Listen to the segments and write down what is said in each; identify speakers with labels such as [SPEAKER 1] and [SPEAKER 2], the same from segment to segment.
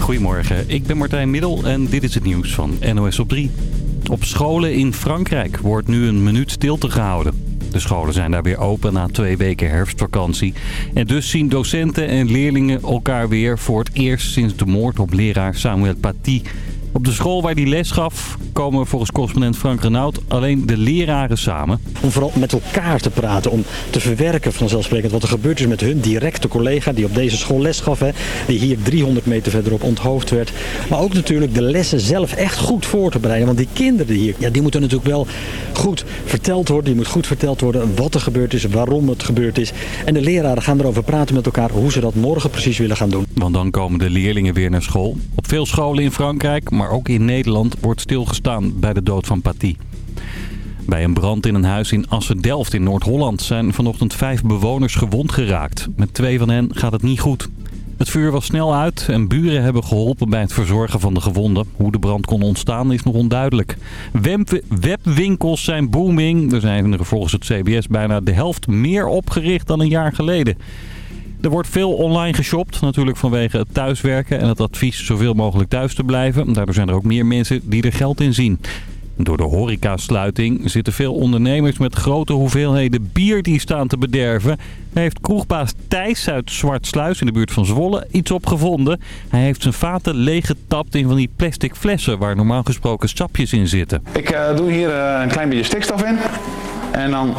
[SPEAKER 1] Goedemorgen, ik ben Martijn Middel en dit is het nieuws van NOS op 3. Op scholen in Frankrijk wordt nu een minuut stilte gehouden. De scholen zijn daar weer open na twee weken herfstvakantie. En dus zien docenten en leerlingen elkaar weer voor het eerst sinds de moord op leraar Samuel Paty. Op de school waar die les gaf komen volgens correspondent Frank Renaud alleen de leraren samen.
[SPEAKER 2] Om vooral met elkaar te praten, om te verwerken vanzelfsprekend wat er gebeurd is met hun directe collega die op deze school les gaf. Hè, die hier 300 meter verderop onthoofd werd. Maar ook natuurlijk de lessen zelf echt goed voor te bereiden. Want die kinderen hier, ja, die moeten natuurlijk wel goed verteld worden. Die moet goed verteld worden wat er gebeurd is, waarom het gebeurd is. En de leraren gaan erover praten met elkaar hoe ze dat morgen precies willen gaan doen.
[SPEAKER 1] Want dan komen de leerlingen weer naar school. Op veel scholen in Frankrijk, maar ook in Nederland, wordt stilgestaan bij de dood van Paty. Bij een brand in een huis in Assen-Delft in Noord-Holland zijn vanochtend vijf bewoners gewond geraakt. Met twee van hen gaat het niet goed. Het vuur was snel uit en buren hebben geholpen bij het verzorgen van de gewonden. Hoe de brand kon ontstaan is nog onduidelijk. Web webwinkels zijn booming. Er zijn volgens het CBS bijna de helft meer opgericht dan een jaar geleden. Er wordt veel online geshopt, natuurlijk vanwege het thuiswerken en het advies zoveel mogelijk thuis te blijven. Daardoor zijn er ook meer mensen die er geld in zien. Door de horecasluiting zitten veel ondernemers met grote hoeveelheden bier die staan te bederven. Heeft kroegbaas Thijs uit Zwartsluis in de buurt van Zwolle iets opgevonden. Hij heeft zijn vaten leeggetapt in van die plastic flessen waar normaal gesproken sapjes in zitten.
[SPEAKER 3] Ik uh, doe hier uh, een klein beetje stikstof in. En dan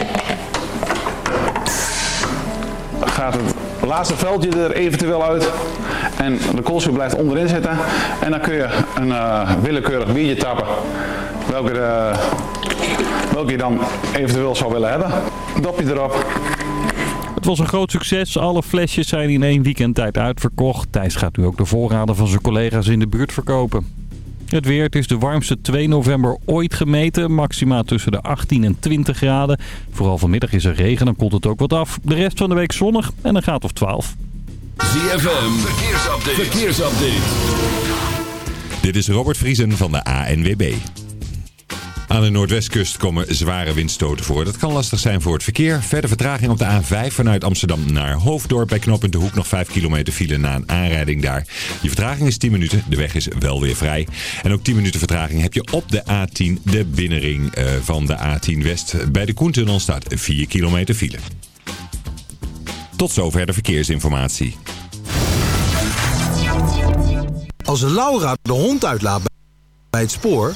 [SPEAKER 3] gaat het laatste veldje er eventueel uit. En de koolzuur blijft onderin zitten. En dan kun je een uh, willekeurig biertje tappen. Welke, de, welke je dan eventueel zou willen hebben. Dopje erop.
[SPEAKER 1] Het was een groot succes. Alle flesjes zijn in één weekend tijd uitverkocht. Thijs gaat nu ook de voorraden van zijn collega's in de buurt verkopen. Het weer, het is de warmste 2 november ooit gemeten. Maxima tussen de 18 en 20 graden. Vooral vanmiddag is er regen, dan koelt het ook wat af. De rest van de week zonnig en een graad of 12.
[SPEAKER 4] ZFM, verkeersupdate. verkeersupdate. Dit is Robert Vriesen van de ANWB. Aan de noordwestkust komen zware windstoten voor. Dat kan lastig zijn voor het verkeer. Verder vertraging op de A5 vanuit Amsterdam naar Hoofddorp. Bij knooppunt De Hoek nog 5 kilometer file na een aanrijding daar. Je vertraging is 10 minuten. De weg is wel weer vrij. En ook 10 minuten vertraging heb je op de A10, de binnenring uh, van de A10 West. Bij de Koentunnel staat 4 kilometer file. Tot zover de verkeersinformatie.
[SPEAKER 5] Als Laura de hond uitlaat bij het spoor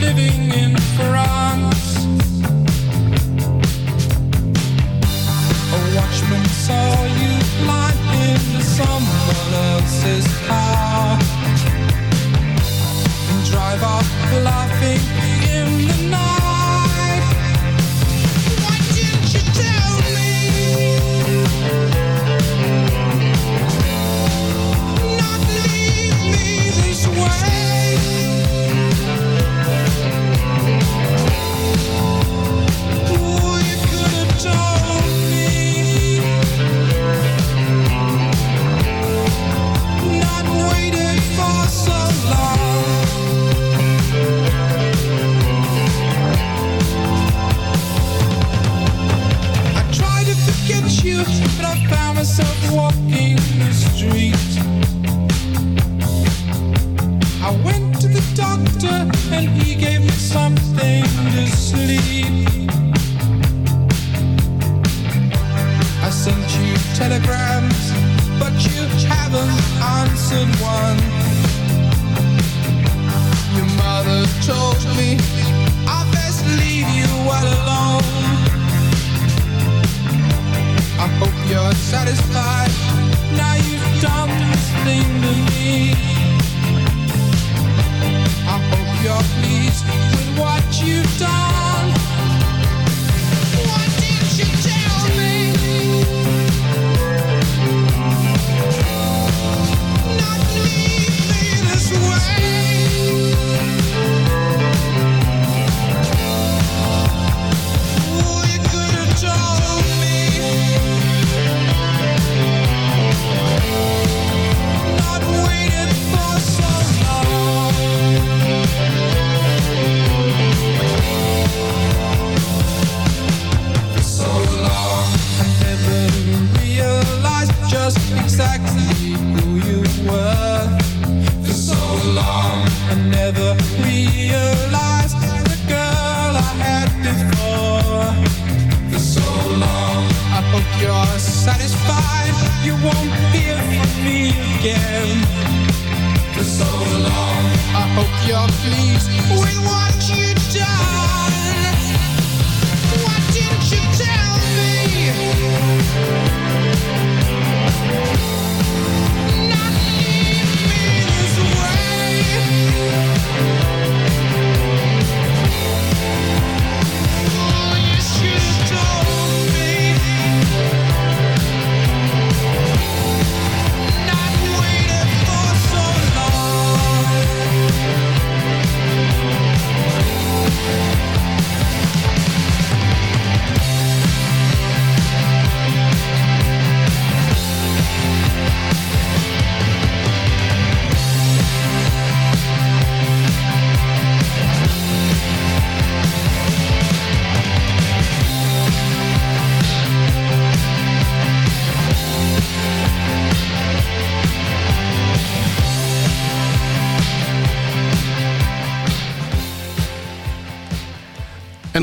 [SPEAKER 6] Living in France.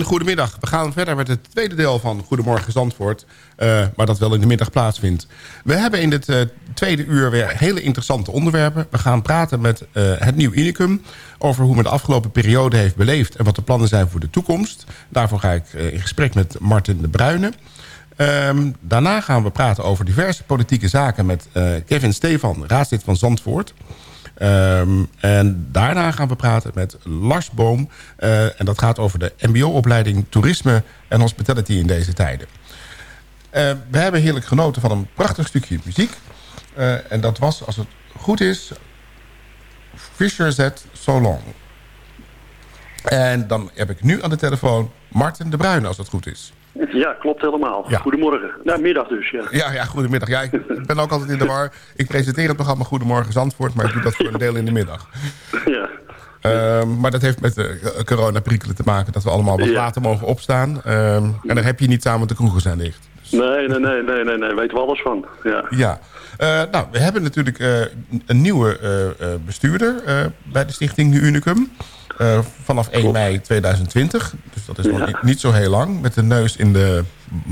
[SPEAKER 7] Goedemiddag. We gaan verder met het tweede deel van Goedemorgen Zandvoort. eh, maar dat wel in de middag plaatsvindt. We hebben in dit eh, tweede uur weer hele interessante onderwerpen. We gaan praten met eh, het Nieuw Unicum... over hoe men de afgelopen periode heeft beleefd... en wat de plannen zijn voor de toekomst. Daarvoor ga ik in gesprek met Martin de Bruyne. Ehm, daarna gaan we praten over diverse politieke zaken... met Kevin Stefan, raadslid van Zandvoort... Ehm, en daarna gaan we praten met Lars Boom. eh, en dat gaat over de mbo-opleiding Toerisme en Hospitality in deze tijden. Eh, we hebben heerlijk genoten van een prachtig stukje muziek. Eh, en dat was, als het goed is, Fisher Z So Long. En dan heb ik nu aan de telefoon Martin de Bruyne, als dat goed is.
[SPEAKER 8] Ja, klopt helemaal.
[SPEAKER 7] Ja.
[SPEAKER 8] Goedemorgen. Nou, middag dus, ja.
[SPEAKER 7] Ja, ja, goedemiddag. Ja, ik ben ook altijd in de war. Ik presenteer het programma Goedemorgen Zandvoort, maar ik doe dat voor een deel in de middag.
[SPEAKER 8] ja.
[SPEAKER 7] Ehm, maar dat heeft met de coronaprikkelen te maken dat we allemaal wat
[SPEAKER 8] Ja.
[SPEAKER 7] later mogen opstaan. Ehm, en daar heb je niet samen de kroegen zijn dicht.
[SPEAKER 8] Nee, nee, nee, nee, nee, nee. Weten we alles van. Ja.
[SPEAKER 7] Ja. Eh, nou, we hebben natuurlijk eh, een nieuwe eh, eh, bestuurder eh, bij de stichting Nu Unicum. Eh, vanaf 1 mei 2020. Dus dat is nog
[SPEAKER 8] Ja.
[SPEAKER 7] niet, niet zo heel lang. Met de neus in de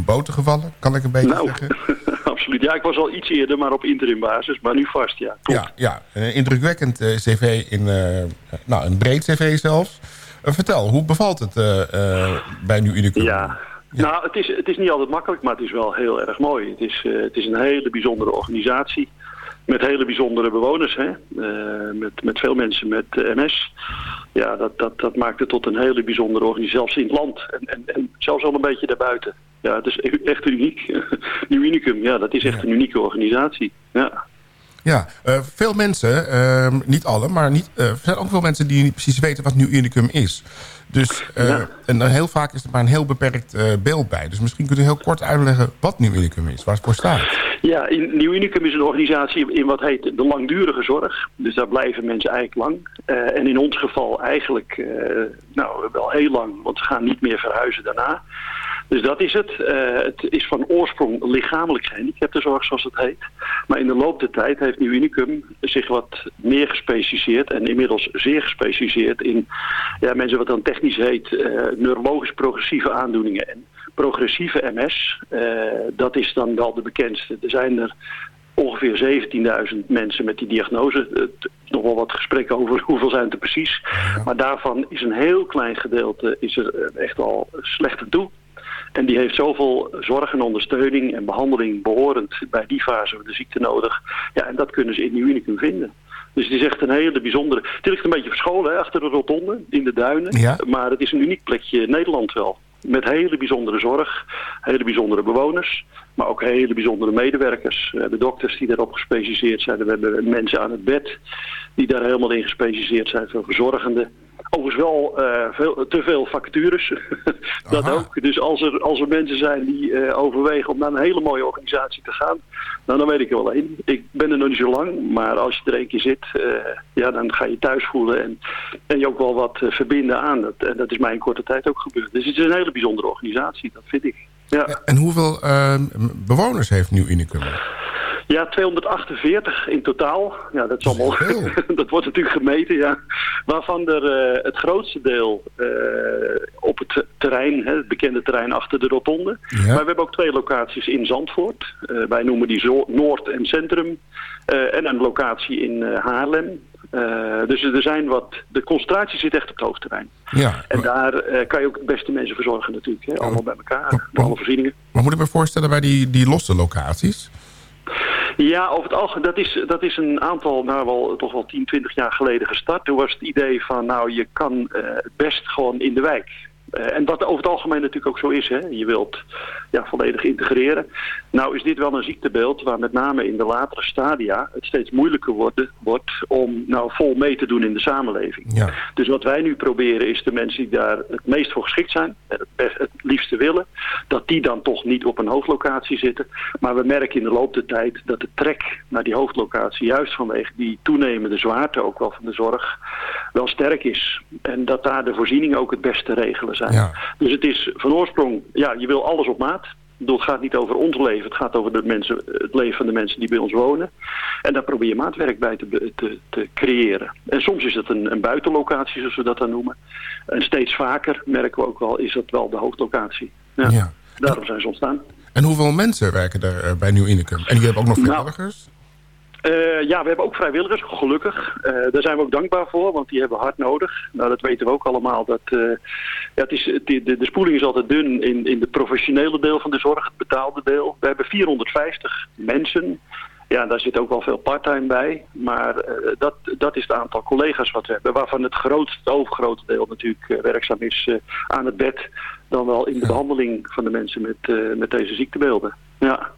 [SPEAKER 7] boter gevallen, kan ik een beetje
[SPEAKER 8] Nou,
[SPEAKER 7] zeggen.
[SPEAKER 8] absoluut. Ja, ik was al iets eerder, maar op interim basis. Maar nu vast, ja. Klopt.
[SPEAKER 7] Ja, ja, een indrukwekkend eh, cv, in, eh, nou, een breed cv zelfs. Vertel, hoe bevalt het bij Nu Unicum?
[SPEAKER 8] Ja. Nou, het is, het is niet altijd makkelijk, maar het is wel heel erg mooi. Het is, het is een hele bijzondere organisatie. Met hele bijzondere bewoners, hè? Eh, met, met veel mensen met MS. Ja, dat, dat, dat maakt het tot een hele bijzondere organisatie, zelfs in het land. En, en, en zelfs al een beetje daarbuiten. Ja, het is echt uniek. Unicum, ja, dat is echt een unieke organisatie. Ja.
[SPEAKER 7] Ja, eh, veel mensen, ehm, niet alle, maar niet, eh, er zijn ook veel mensen die niet precies weten wat Nu Unicum is. Dus, eh,
[SPEAKER 8] Ja.
[SPEAKER 7] En dan heel vaak is er maar een heel beperkt beeld bij. Dus misschien kunt u heel kort uitleggen wat Nu Unicum is, waar het voor staat.
[SPEAKER 8] Ja, Nieuw Unicum is een organisatie in wat heet de langdurige zorg. Dus daar blijven mensen eigenlijk lang. En in ons geval eigenlijk nou, wel heel lang, want ze gaan niet meer verhuizen daarna. Dus dat is het. Eh, het is van oorsprong lichamelijk gehandicaptenzorg, zoals het heet. Maar in de loop der tijd heeft Nieuw Unicum zich wat meer gespecialiseerd... en inmiddels zeer gespecialiseerd in ja, mensen wat dan technisch heet... eh, neurologisch progressieve aandoeningen. En progressieve MS, eh, dat is dan wel de bekendste. Er zijn er ongeveer 17.000 mensen met die diagnose. Het is nog wel wat gesprekken over hoeveel zijn het er precies. Maar daarvan is een heel klein gedeelte is er echt al slecht aan toe. En die heeft zoveel zorg en ondersteuning en behandeling behorend bij die fase van de ziekte nodig. Ja, en dat kunnen ze in Nieuw Unicum vinden. Dus het is echt een hele bijzondere... Het ligt een beetje verscholen hè, achter de rotonde in de duinen.
[SPEAKER 7] Ja.
[SPEAKER 8] Maar het is een uniek plekje in Nederland wel. Met hele bijzondere zorg, hele bijzondere bewoners, maar ook hele bijzondere medewerkers. We hebben dokters die daarop gespecialiseerd zijn. We hebben mensen aan het bed die daar helemaal in gespecialiseerd zijn. Veel verzorgenden. Overigens wel eh, veel, te veel vacatures. dat
[SPEAKER 7] Aha.
[SPEAKER 8] ook. Dus als er, als er mensen zijn die eh, overwegen om naar een hele mooie organisatie te gaan, nou, dan weet ik er wel één. Ik ben er nog niet zo lang, maar als je er een keer zit, eh, ja, dan ga je thuis voelen en, en je ook wel wat verbinden aan. Dat, en dat is mij in korte tijd ook gebeurd. Dus het is een hele bijzondere organisatie, dat vind ik. Ja.
[SPEAKER 7] En hoeveel ehm, bewoners heeft Nu Unicum?
[SPEAKER 8] Ja, 248 in totaal. Ja, dat is allemaal. dat wordt natuurlijk gemeten, ja. Waarvan er eh, het grootste deel eh, op het terrein, hè, het bekende terrein achter de rotonde. Maar we hebben ook twee locaties in Zandvoort. Eh, wij noemen die Zo- Noord en Centrum. En een locatie in Haarlem. Dus er zijn wat. De concentratie zit echt op het hoofdterrein.
[SPEAKER 7] Ja,
[SPEAKER 8] En daar kan je ook het beste mensen verzorgen natuurlijk. Hè? Allemaal bij elkaar. Met alle voorzieningen.
[SPEAKER 7] maar moet ik me voorstellen bij die, die losse locaties?
[SPEAKER 8] Ja, over het algemeen, dat is, dat is een aantal, nou wel, toch wel 10, 20 jaar geleden gestart. Toen was het idee van, nou, je kan het best gewoon in de wijk. Eh, en wat over het algemeen natuurlijk ook zo is, hè. Je wilt ja, volledig integreren. Nou is dit wel een ziektebeeld waar met name in de latere stadia het steeds moeilijker wordt, wordt om nou vol mee te doen in de samenleving.
[SPEAKER 7] Ja.
[SPEAKER 8] Dus wat wij nu proberen is de mensen die daar het meest voor geschikt zijn, en het, best, het liefste willen, dat die dan toch niet op een hoofdlocatie zitten. Maar we merken in de loop der tijd dat de trek naar die hoofdlocatie, juist vanwege die toenemende zwaarte ook wel van de zorg, wel sterk is. En dat daar de voorzieningen ook het beste te regelen zijn.
[SPEAKER 7] Ja.
[SPEAKER 8] Dus het is van oorsprong, ja, je wil alles op maat. Bedoel, Het gaat niet over ons leven, het gaat over de mensen, het leven van de mensen die bij ons wonen. En daar probeer je maatwerk bij te, te, te creëren. En soms is het een, een buitenlocatie, zoals we dat dan noemen. En steeds vaker, merken we ook wel, is dat wel de hoofdlocatie. Ja.
[SPEAKER 7] Ja.
[SPEAKER 8] Daarom zijn ze ontstaan.
[SPEAKER 7] En hoeveel mensen werken er eh, bij Nieuw Unicum? En jullie hebben ook nog
[SPEAKER 8] Nou, Eh, ja, we hebben ook vrijwilligers, gelukkig. Eh, daar zijn we ook dankbaar voor, want die hebben we hard nodig. Nou, dat weten we ook allemaal. Dat, eh, ja, het is, het- de, de spoeling is altijd dun in, in de professionele deel van de zorg, het betaalde deel. We hebben 450 mensen. Ja, daar zit ook wel veel parttime bij. Maar dat, dat is het aantal collega's wat we hebben. Waarvan het grootste, het overgrote deel natuurlijk werkzaam is aan het bed. Dan wel in de behandeling van de mensen met, met deze ziektebeelden. Ja.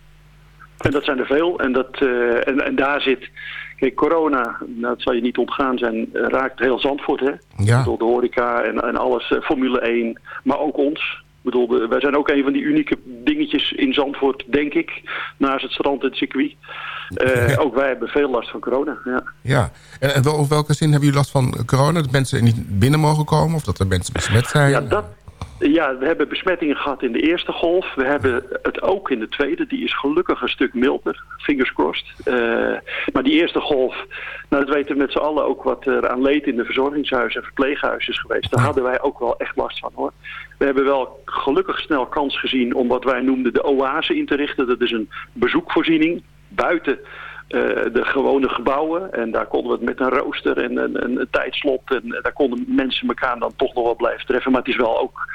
[SPEAKER 8] En dat zijn er veel. En, dat, eh, en, en daar zit... Kijk, corona, nou, dat zal je niet ontgaan zijn, eh, raakt heel Zandvoort, hè?
[SPEAKER 7] Ja.
[SPEAKER 8] Door de horeca en, en alles, eh, Formule 1, maar ook ons. bedoel, de- wij zijn ook een van die unieke dingetjes in Zandvoort, denk ik. Naast het strand en het circuit. Ook wij hebben veel last van corona, ja.
[SPEAKER 7] Ja. En, en wel, op welke zin hebben jullie last van corona? Dat mensen niet binnen mogen komen of dat er mensen besmet zijn?
[SPEAKER 8] Ja, dat, ja, we hebben besmettingen gehad in de eerste golf. We hebben het ook in de tweede. Die is gelukkig een stuk milder. Fingers crossed. Eh, maar die eerste golf, nou dat weten we met z'n allen ook wat er aan leed in de verzorgingshuizen en verpleeghuizen is geweest. Daar hadden wij ook wel echt last van hoor. We hebben wel gelukkig snel kans gezien om wat wij noemden de oase in te richten. Dat is een bezoekvoorziening buiten de gewone gebouwen. En daar konden we het met een rooster en een, een, een tijdslot. En eh, daar konden mensen elkaar dan toch nog wel blijven treffen. Maar het is wel ook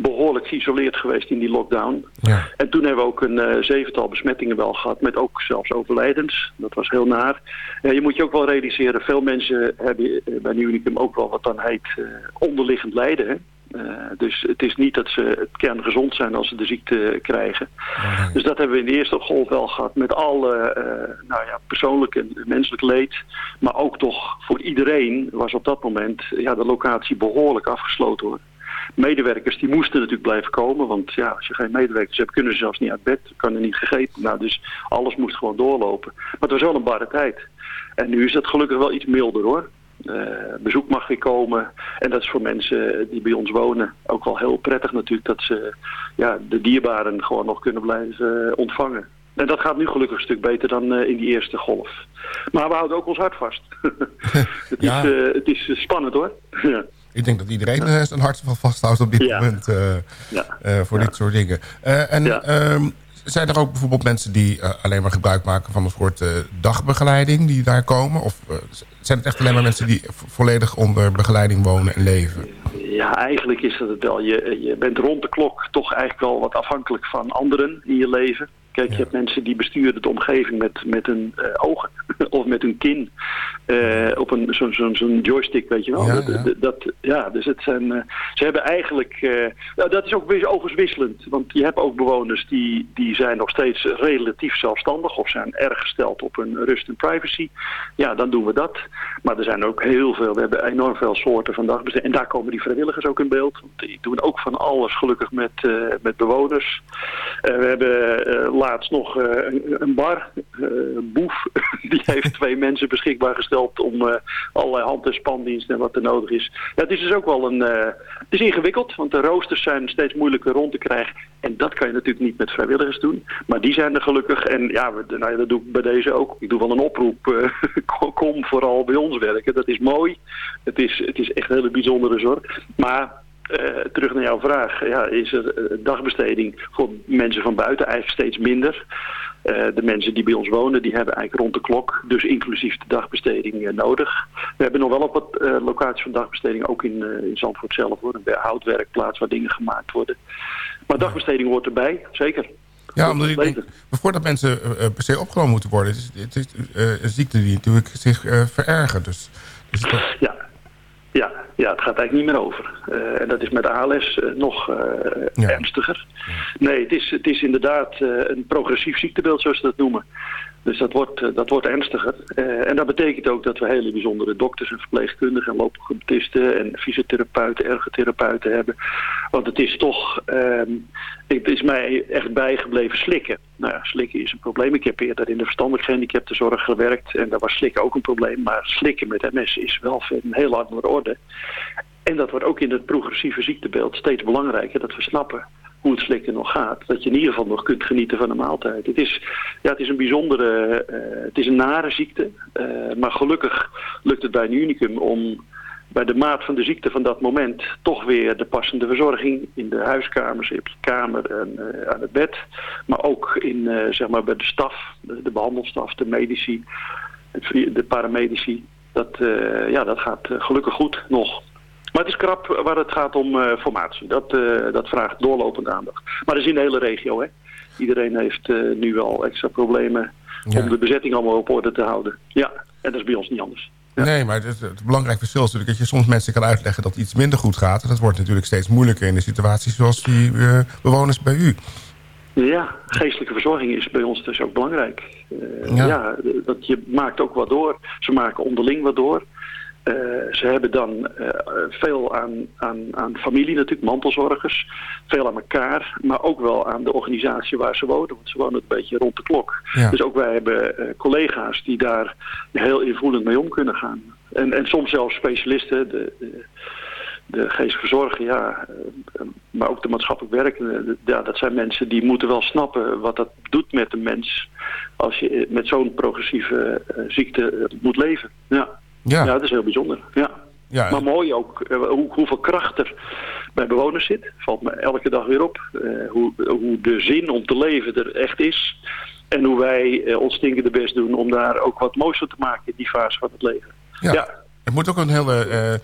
[SPEAKER 8] behoorlijk geïsoleerd geweest in die lockdown.
[SPEAKER 7] Ja.
[SPEAKER 8] En toen hebben we ook een eh, zevental besmettingen wel gehad, met ook zelfs overlijdens. Dat was heel naar. Ja, je moet je ook wel realiseren, veel mensen hebben eh, bij Unicum ook wel wat dan heet eh, onderliggend lijden. Hè? Eh, dus het is niet dat ze het kerngezond zijn als ze de ziekte krijgen. Dus dat hebben we in de eerste golf wel gehad met alle eh, nou ja, persoonlijk en menselijk leed. Maar ook toch voor iedereen was op dat moment ja, de locatie behoorlijk afgesloten hoor medewerkers die moesten natuurlijk blijven komen. Want ja, als je geen medewerkers hebt, kunnen ze zelfs niet uit bed. Kan er niet gegeten. Nou, dus alles moest gewoon doorlopen. Maar het was wel een barre tijd. En nu is dat gelukkig wel iets milder hoor. Eh, bezoek mag weer komen. En dat is voor mensen die bij ons wonen ook wel heel prettig natuurlijk. Dat ze ja, de dierbaren gewoon nog kunnen blijven ontvangen. En dat gaat nu gelukkig een stuk beter dan eh, in die eerste golf. Maar we houden ook ons hart vast. het,
[SPEAKER 7] Ja.
[SPEAKER 8] is, eh, het is spannend hoor. ja.
[SPEAKER 7] Ik denk dat iedereen zijn hart wel vasthoudt op dit
[SPEAKER 8] Ja.
[SPEAKER 7] moment voor dit soort dingen. En ehm, zijn er ook bijvoorbeeld mensen die eh, alleen maar gebruik maken van een soort eh, dagbegeleiding die daar komen? Of eh, zijn het echt alleen maar mensen die vo- volledig onder begeleiding wonen en leven?
[SPEAKER 8] Ja, eigenlijk is dat het wel. Je, je bent rond de klok toch eigenlijk wel wat afhankelijk van anderen in je leven. Kijk, je hebt mensen die besturen de omgeving met, met hun eh, ogen of met hun kin. eh, op een zo'n zo'n zo'n joystick, weet je wel.
[SPEAKER 7] Ja,
[SPEAKER 8] dat,
[SPEAKER 7] ja.
[SPEAKER 8] dat- dat- ja, dus het zijn, eh, ze hebben eigenlijk... nou, dat is ook weer overigens wisselend. Want je hebt ook bewoners die, die zijn nog steeds relatief zelfstandig... of zijn erg gesteld op hun rust en privacy. Ja, dan doen we dat. Maar er zijn ook heel veel... We hebben enorm veel soorten van dagbesteding. En daar komen die vrijwilligers ook in beeld. Want die doen ook van alles gelukkig met, met bewoners. We hebben laatst nog eh, een, een bar, eh, Boef, die heeft twee mensen beschikbaar gesteld om eh, allerlei hand- en spandiensten en wat er nodig is. Het is dus ook wel een, het is ingewikkeld, want de roosters zijn steeds moeilijker rond te krijgen. En dat kan je natuurlijk niet met vrijwilligers doen. Maar die zijn er gelukkig. En ja, we- nou ja, dat doe ik bij deze ook. Ik doe wel een oproep. kom vooral bij ons werken. Dat is mooi. Het is, het is echt een hele bijzondere zorg. Maar terug naar jouw vraag. Ja, is er eh, dagbesteding voor mensen van buiten eigenlijk steeds minder. Eh, de mensen die bij ons wonen, die hebben eigenlijk rond de klok, dus inclusief de dagbesteding, eh, nodig. We hebben nog wel op wat eh, locaties van dagbesteding, ook in, eh, in Zandvoort zelf, hoor. Een houtwerkplaats waar dingen gemaakt worden. Maar dagbesteding hoort erbij, zeker.
[SPEAKER 7] Ja, omdat ik denk, voordat mensen eh, eh, per se opgenomen moeten worden... het is, het is eh, een ziekte die natuurlijk zich eh, verergert. Dus, dus
[SPEAKER 8] Ja. Ja, ja, het gaat eigenlijk niet meer over. Eh, en dat is met ALS eh, nog eh, ernstiger. Nee, het is, het is inderdaad een progressief ziektebeeld, zoals ze dat noemen. Dus dat wordt, eh, dat wordt ernstiger. Eh, en dat betekent ook dat we hele bijzondere dokters en verpleegkundigen en logopedisten en fysiotherapeuten, ergotherapeuten hebben. Want het is toch, ehm, het is mij echt bijgebleven slikken. Nou ja, slikken is een probleem. Ik heb eerder in de verstandelijk gehandicaptenzorg gewerkt en daar was slikken ook een probleem. Maar slikken met MS is wel een heel andere orde. En dat wordt ook in het progressieve ziektebeeld steeds belangrijker dat we snappen hoe het slikken nog gaat. Dat je in ieder geval nog kunt genieten van een maaltijd. Het is, ja, het is een bijzondere, eh, het is een nare ziekte. eh, maar gelukkig lukt het bij een unicum om bij de maat van de ziekte van dat moment toch weer de passende verzorging in de huiskamers, op je kamer en eh, aan het bed. Maar ook in, zeg maar bij de staf, de, de behandelstaf, de medici, de paramedici. Dat, ja, dat gaat gelukkig goed nog. Maar het is krap waar het gaat om eh, formatie. Dat, eh, dat vraagt doorlopende aandacht. Maar dat is in de hele regio. Hè. Iedereen heeft eh, nu al extra problemen om de bezetting allemaal op orde te houden. Ja, en dat is bij ons niet anders.
[SPEAKER 7] Nee, maar het, het belangrijk verschil is natuurlijk dat je soms mensen kan uitleggen dat iets minder goed gaat. En dat wordt natuurlijk steeds moeilijker in de situaties zoals die bewoners bij u.
[SPEAKER 8] Ja, geestelijke verzorging is bij ons dus ook belangrijk.
[SPEAKER 7] Ja.
[SPEAKER 8] ja. dat je maakt ook wat door. Ze maken onderling wat door. Eh, ze hebben dan eh, veel aan, aan, aan familie natuurlijk, mantelzorgers. Veel aan elkaar, maar ook wel aan de organisatie waar ze wonen. Want ze wonen een beetje rond de klok.
[SPEAKER 7] Ja.
[SPEAKER 8] Dus ook wij hebben eh, collega's die daar heel invoelend mee om kunnen gaan. En, en soms zelfs specialisten, de, de, de geestelijke zorg, ja, maar ook de maatschappelijk werkenden. de- Ja, dat zijn mensen die moeten wel snappen wat dat doet met een mens als je met zo'n progressieve ziekte moet leven. Ja.
[SPEAKER 7] Ja.
[SPEAKER 8] ja, dat is heel bijzonder. Ja.
[SPEAKER 7] Ja,
[SPEAKER 8] Maar mooi ook eh, hoe, hoeveel kracht er bij bewoners zit. Valt me elke dag weer op. Eh, hoe, hoe de zin om te leven er echt is. En hoe wij eh, ons stinkende best doen om daar ook wat moois van te maken in die fase van het leven.
[SPEAKER 7] Ja.
[SPEAKER 8] Ja.
[SPEAKER 7] Het moet ook een hele,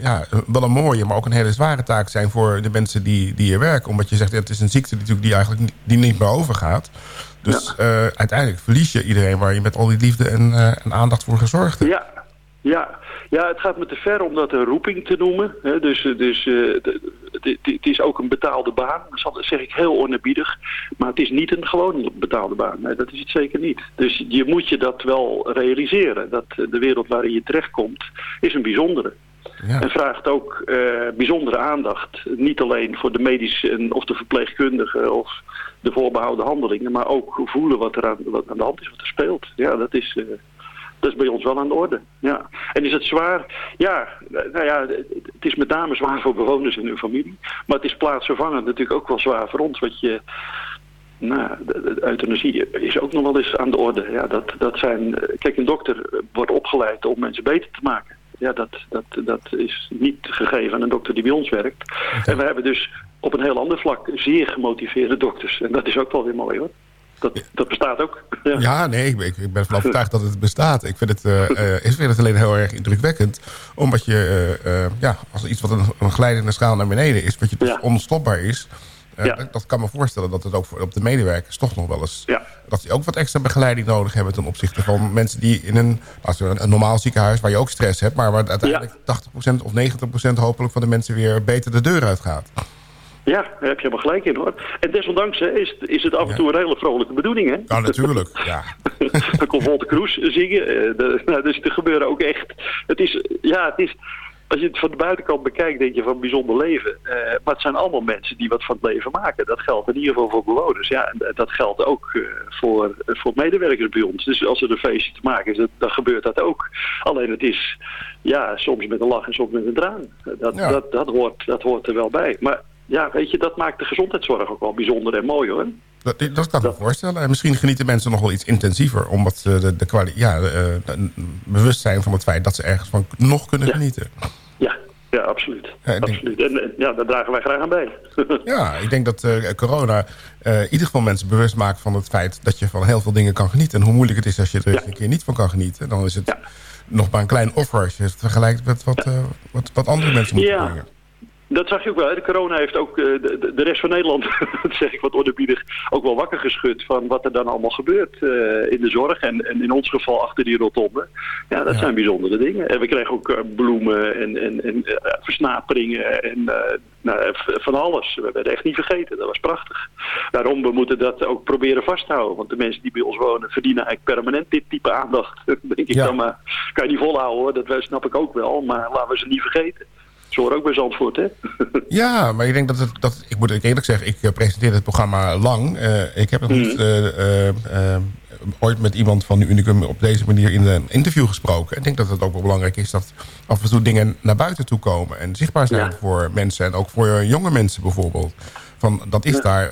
[SPEAKER 7] ja, wel een mooie, maar ook een hele zware taak zijn voor de mensen die, die hier werken. Omdat je zegt, ja, het is een ziekte die, natuurlijk die eigenlijk die niet meer overgaat. Dus eh, uiteindelijk verlies je iedereen waar je met al die liefde en, eh, en aandacht voor gezorgd hebt.
[SPEAKER 8] Ja, ja. ja, het gaat me te ver om dat een roeping te noemen. Hè. Dus, eh, dus het is ook een betaalde baan. Dat zeg ik heel onerbiedig. Maar het is niet een gewone betaalde baan. Nee, dat is het zeker niet. Dus je moet je dat wel realiseren. Dat de wereld waarin je terechtkomt is een bijzondere.
[SPEAKER 7] Ja.
[SPEAKER 8] En vraagt ook eh, bijzondere aandacht. Niet alleen voor de medische of de verpleegkundige of de voorbehouden handelingen. Maar ook voelen wat er aan, wat aan de hand is, wat er speelt. Ja, dat is... eh, dat is bij ons wel aan de orde. Ja. En is het zwaar? Ja, nou ja, het is met name zwaar voor bewoners en hun familie. Maar het is plaatsvervangend natuurlijk ook wel zwaar voor ons. Wat je, nou, euthanasie is ook nog wel eens aan de orde. Ja, dat, dat zijn, kijk, een dokter wordt opgeleid om mensen beter te maken. Ja, dat, dat, dat is niet gegeven aan een dokter die bij ons werkt. En we hebben dus op een heel ander vlak zeer gemotiveerde dokters. En dat is ook wel weer mooi hoor. Dat, dat bestaat ook. Ja.
[SPEAKER 7] Ja, nee, ik, ben- ik ben ervan overtuigd dat het bestaat. Ik vind het, ik vind het alleen heel erg indrukwekkend. Omdat je, eh, ja, als iets wat een, een glijdende schaal naar beneden is... wat je dus
[SPEAKER 8] Ja.
[SPEAKER 7] onstopbaar is... eh,
[SPEAKER 8] Ja.
[SPEAKER 7] dat, dat kan me voorstellen dat het ook voor, op de medewerkers toch nog wel eens...
[SPEAKER 8] Ja.
[SPEAKER 7] dat die ook wat extra begeleiding nodig hebben... ten opzichte van mensen die in een, als we een, een normaal ziekenhuis... waar je ook stress hebt... maar waar uiteindelijk 80% of 90% hopelijk van de mensen weer beter de deur uitgaat.
[SPEAKER 8] Ja, daar heb je helemaal gelijk in hoor. En desondanks hè, is, is het af en toe een hele vrolijke bedoeling hè.
[SPEAKER 7] Ja, natuurlijk. Ja.
[SPEAKER 8] Dan komt Walter Kroes zingen. eh, de- nou, dus er gebeuren ook echt... Het is, ja, het is... Als je het van de buitenkant bekijkt, denk je van bijzonder leven. Eh, maar het zijn allemaal mensen die wat van het leven maken. Dat geldt in ieder geval voor bewoners. Ja, en eh, dat geldt ook eh, voor, voor medewerkers bij ons. Dus als er een feestje te maken is, dat- dan gebeurt dat ook. Alleen het is ja, soms met een lach en soms met een traan. Dat,
[SPEAKER 7] Ja.
[SPEAKER 8] dat, dat, hoort, dat hoort er wel bij. Maar ja, weet je, dat maakt de gezondheidszorg ook wel bijzonder en mooi hoor.
[SPEAKER 7] Dat, dat kan ik me voorstellen. En misschien genieten mensen nog wel iets intensiever. Omdat ze de, de, kwali- ja, eh, de- bewust zijn van het feit dat ze ergens van nog kunnen
[SPEAKER 8] Ja.
[SPEAKER 7] genieten.
[SPEAKER 8] Ja, ja absoluut.
[SPEAKER 7] Ja, ik denk-
[SPEAKER 8] absoluut. En, en ja, daar dragen wij graag aan bij.
[SPEAKER 7] Ja, ik denk dat eh, corona eh, in ieder geval mensen bewust maakt van het feit dat je van heel veel dingen kan genieten. En hoe moeilijk het is als je er
[SPEAKER 8] Ja.
[SPEAKER 7] een keer niet van kan genieten. Dan is het
[SPEAKER 8] Ja.
[SPEAKER 7] nog maar een klein offer als je het vergelijkt met wat, eh, wat, wat andere mensen moeten brengen.
[SPEAKER 8] Dat zag je ook wel. hè. De corona heeft ook eh, de, rest van Nederland, dat zeg ik wat onerbiedig, ook wel wakker geschud van wat er dan allemaal gebeurt eh, in de zorg. En, en in ons geval achter die rotonde. Ja, dat
[SPEAKER 7] Ja.
[SPEAKER 8] zijn bijzondere dingen. En we kregen ook eh, bloemen en, en, en versnaperingen en nou, van alles. We werden echt niet vergeten. Dat was prachtig. Daarom, we moeten dat ook proberen vasthouden. Want de mensen die bij ons wonen verdienen eigenlijk permanent dit type aandacht. denk ik
[SPEAKER 7] Ja.
[SPEAKER 8] dan maar. Kan je niet volhouden hoor, dat snap ik ook wel. Maar laten we ze niet vergeten. Ze horen ook bij Zandvoort, hè?
[SPEAKER 7] Ja, maar ik denk dat het... Dat, ik moet eerlijk zeggen, ik eh, presenteer het programma lang. Eh, ik heb nog niet
[SPEAKER 8] Mhm.
[SPEAKER 7] eh, ooit met iemand van Unicum op deze manier in een interview gesproken. Ik denk dat het ook wel belangrijk is dat af en toe dingen naar buiten toe komen. En zichtbaar zijn
[SPEAKER 8] Ja.
[SPEAKER 7] voor mensen. En ook voor jonge mensen bijvoorbeeld. Van, dat is
[SPEAKER 8] Ja.
[SPEAKER 7] daar,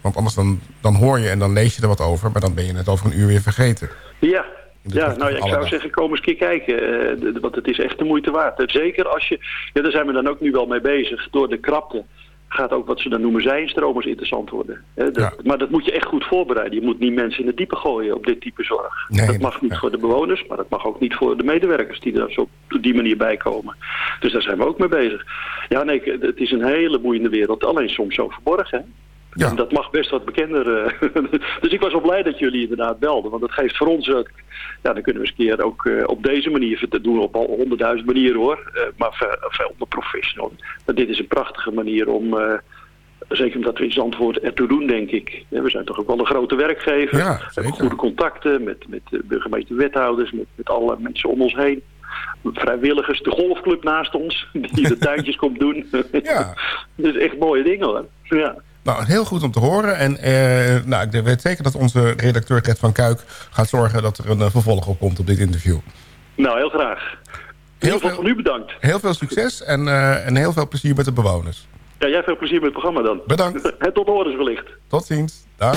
[SPEAKER 7] want anders dan, dan hoor je en dan lees je er wat over. Maar dan ben je het over een uur weer vergeten.
[SPEAKER 8] Ja. Ja, nou ja, ik zou zeggen, kom eens een keer kijken. eh, de- want het is echt de moeite waard. Eh, Zeker als je, ja, daar zijn we dan ook nu wel mee bezig. Door de krapte gaat ook wat ze dan noemen zijnstromers interessant worden. Dat-
[SPEAKER 7] Ja.
[SPEAKER 8] Maar dat moet je echt goed voorbereiden. Je moet niet mensen in het diepe gooien op dit type zorg.
[SPEAKER 7] Nee,
[SPEAKER 8] dat mag niet
[SPEAKER 7] ja.
[SPEAKER 8] voor de bewoners, maar dat mag ook niet voor de medewerkers die er zo op die manier bij komen. Dus daar zijn we ook mee bezig. Ja, nee, het is een hele boeiende wereld. Alleen soms zo verborgen, hè.
[SPEAKER 7] Ja.
[SPEAKER 8] En dat mag best wat bekender. eh. dus ik was wel blij dat jullie inderdaad belden. Want dat geeft voor ons ook... Ja, dan kunnen we eens een keer ook eh, op deze manier... vert- doen we op al honderdduizend manieren hoor. eh, maar veel, veel meer professional. Maar dit is een prachtige manier om... zeker omdat we in Zandvoort ertoe doen, denk ik. We zijn toch ook wel een grote werkgever.
[SPEAKER 7] Ja,
[SPEAKER 8] we hebben goede contacten met, met de burgemeester wethouders, met, met alle mensen om ons heen. vrijwilligers, de golfclub naast ons, die de tuintjes komt doen. Ja. dus echt mooie dingen hoor. Ja.
[SPEAKER 9] Nou, heel goed om te horen. En eh, nou, ik weet zeker dat onze redacteur Gert van Kuik gaat zorgen dat er een eh, vervolg op komt op dit interview.
[SPEAKER 8] Nou, heel graag. Heel veel van u bedankt.
[SPEAKER 9] Heel veel succes en, eh, en heel veel plezier met de bewoners.
[SPEAKER 8] Ja, jij veel plezier met het programma dan.
[SPEAKER 9] Bedankt.
[SPEAKER 8] Het tot horens wellicht.
[SPEAKER 9] Tot ziens. Dag.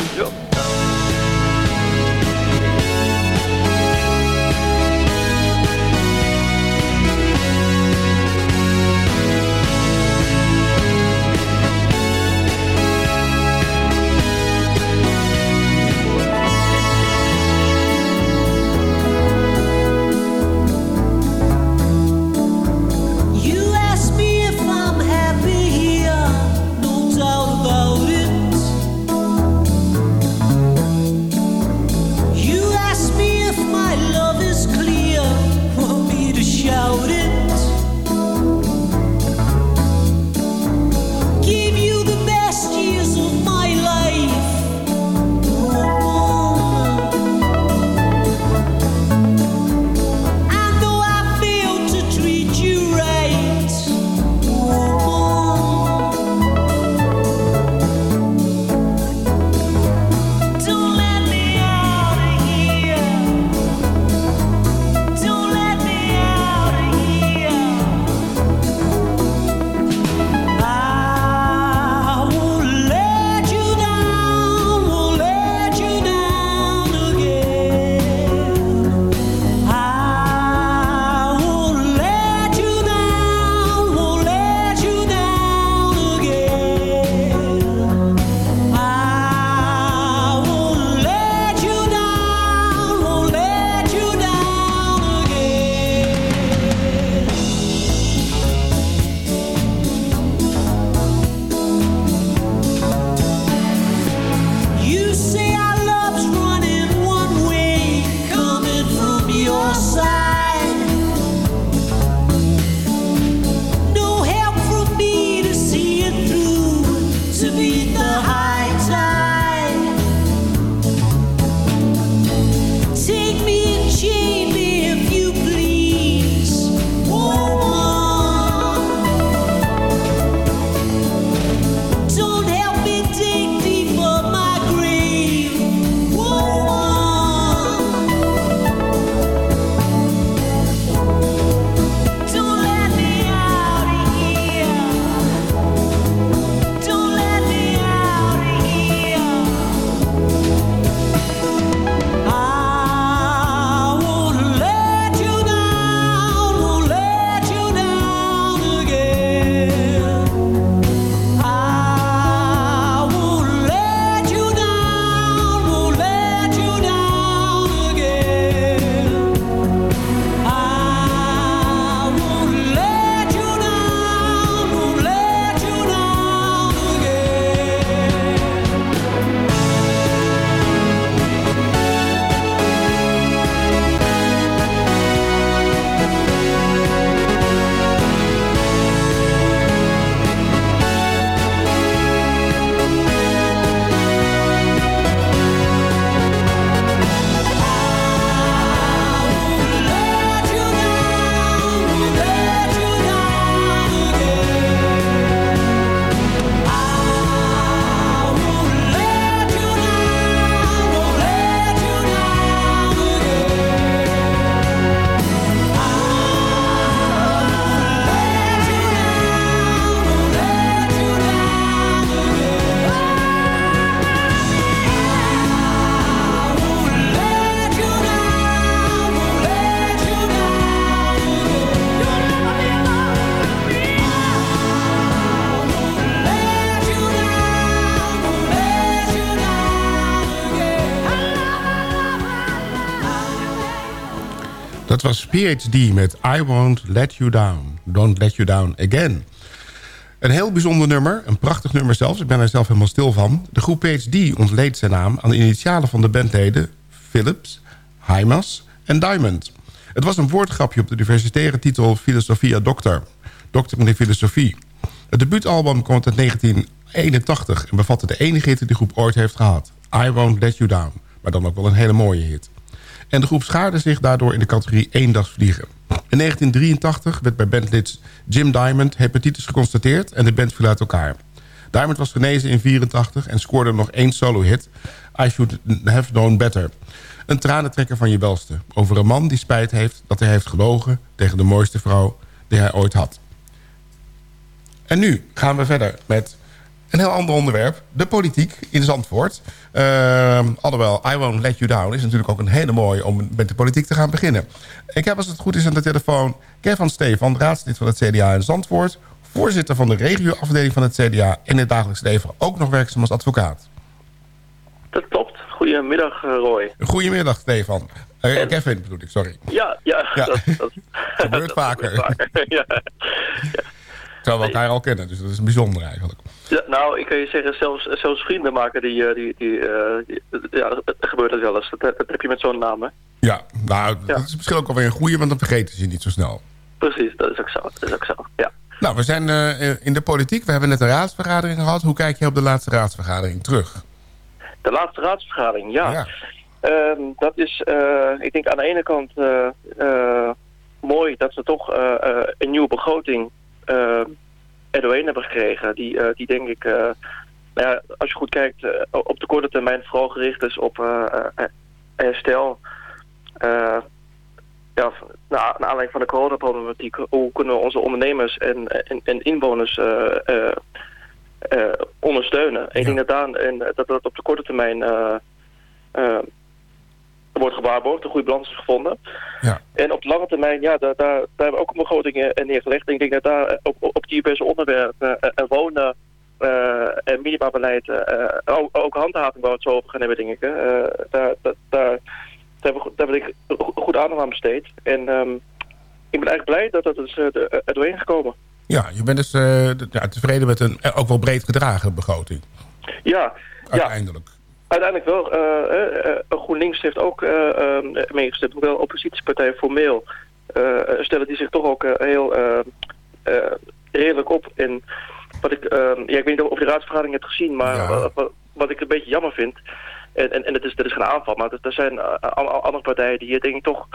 [SPEAKER 9] Was PhD met I Won't Let You Down. Don't Let You Down Again. Een heel bijzonder nummer, een prachtig nummer zelfs. Ik ben er zelf helemaal stil van. De groep PhD ontleed zijn naam aan de initialen van de bandleden... Philips, Hymas en Diamond. Het was een woordgrapje op de universitaire titel Philosophia Doctor. Dokter in de filosofie. Het debuutalbum komt uit 1981 en bevatte de enige hit die de groep ooit heeft gehad. I Won't Let You Down. Maar dan ook wel een hele mooie hit.
[SPEAKER 7] En de groep schaarde zich daardoor in de categorie eendagsvliegen. In 1983 werd bij bandlid Jim Diamond hepatitis geconstateerd en de band viel uit elkaar. Diamond was genezen in 84 en scoorde nog één solo-hit, I Should Have Known Better. Een tranentrekker van je welste. Over een man die spijt heeft dat hij heeft gelogen tegen de mooiste vrouw die hij ooit had. En nu gaan we verder met een heel ander onderwerp. De politiek in Zandvoort. Uh, alhoewel, I Won't Let You Down is natuurlijk ook een hele mooie om met de politiek te gaan beginnen. Ik heb als het goed is aan de telefoon Kevin Stefan, raadslid van het CDA in Zandvoort. Voorzitter van de regioafdeling van het CDA in het dagelijks leven. Ook nog werkzaam als advocaat.
[SPEAKER 10] Dat klopt. Goedemiddag, eh, Roy.
[SPEAKER 7] Goedemiddag Stefan. Eh, Kevin bedoel ik, sorry.
[SPEAKER 10] Ja, ja.
[SPEAKER 7] Ja.
[SPEAKER 10] Dat, dat,
[SPEAKER 7] Gebeurt vaker.
[SPEAKER 10] ja.
[SPEAKER 7] Terwijl we elkaar al kennen, dus dat is bijzonder eigenlijk.
[SPEAKER 10] Ja, nou, ik kan je zeggen, zelfs, zelfs vrienden maken die, eh, die, die, eh, die- ja, dat gebeurt dat wel eens. Dat, dat heb je met zo'n naam, hè?
[SPEAKER 7] Ja, nou, dat is misschien ook alweer een goeie, want dan vergeten ze je niet zo snel.
[SPEAKER 10] Precies, dat is ook zo. Dat is ook zo, ja.
[SPEAKER 7] Nou, we zijn eh, in de politiek. We hebben net een raadsvergadering gehad. Hoe kijk je op de laatste raadsvergadering terug?
[SPEAKER 10] De laatste raadsvergadering, ja. Ehm, dat is, ik denk aan de ene kant mooi dat we toch een nieuwe begroting eh, er doorheen hebben gekregen. Die, eh, die denk ik, eh, nou ja, als je goed kijkt, eh, op de korte termijn vooral gericht is op eh, eh, herstel. Eh, ja, na, naar aanleiding van de coronaproblematiek, hoe kunnen we onze ondernemers en, en, en inwoners eh, eh, eh, ondersteunen. En ik denk dat, daar, en, dat dat op de korte termijn wordt gewaarborgd, een goede balans is gevonden.
[SPEAKER 7] Ja.
[SPEAKER 10] En op de lange termijn, ja, daar, daar, daar hebben we ook een begroting eh, neergelegd. En ik denk dat daar eh, op, op diverse onderwerpen, eh, en wonen en minimabeleid, eh, ook, ook handhaving waar we het zo over gaan hebben, denk ik. daar, daar, daar, daar hebben we, daar heb ik goed aandacht aan besteed. En ehm, ik ben eigenlijk blij dat dat is, eh, er doorheen gekomen.
[SPEAKER 7] Ja, je bent dus ja, tevreden met een ook wel breed gedragen begroting.
[SPEAKER 10] Ja,
[SPEAKER 7] Uiteindelijk.
[SPEAKER 10] Uiteindelijk wel. eh, eh, eh, GroenLinks heeft ook eh, eh, meegestemd. Hoewel oppositiepartijen formeel stellen die zich toch ook heel redelijk op. En wat ik, eh, ja, ik weet niet of je de raadsvergadering hebt gezien, maar wa- wa- wat, ik een beetje jammer vind. En, en, en het is, dat is geen aanval, maar er- zijn an- an- andere partijen die hier denk ik toch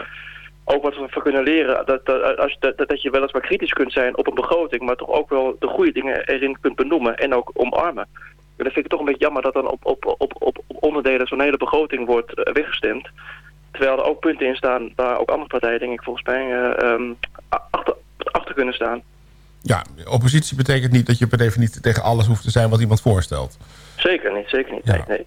[SPEAKER 10] ook wat van kunnen leren. Dat, dat, als, dat, dat je weliswaar kritisch kunt zijn op een begroting, maar toch ook wel de goede dingen erin kunt benoemen en ook omarmen. Dat vind ik toch een beetje jammer dat dan op, op, op, op, onderdelen zo'n hele begroting wordt eh, weggestemd. Terwijl er ook punten in staan waar ook andere partijen, denk ik, volgens mij eh, ehm, achter, achter kunnen staan.
[SPEAKER 7] Ja, oppositie betekent niet dat je per definitie tegen alles hoeft te zijn wat iemand voorstelt.
[SPEAKER 10] Zeker niet, zeker niet. Nee, nee.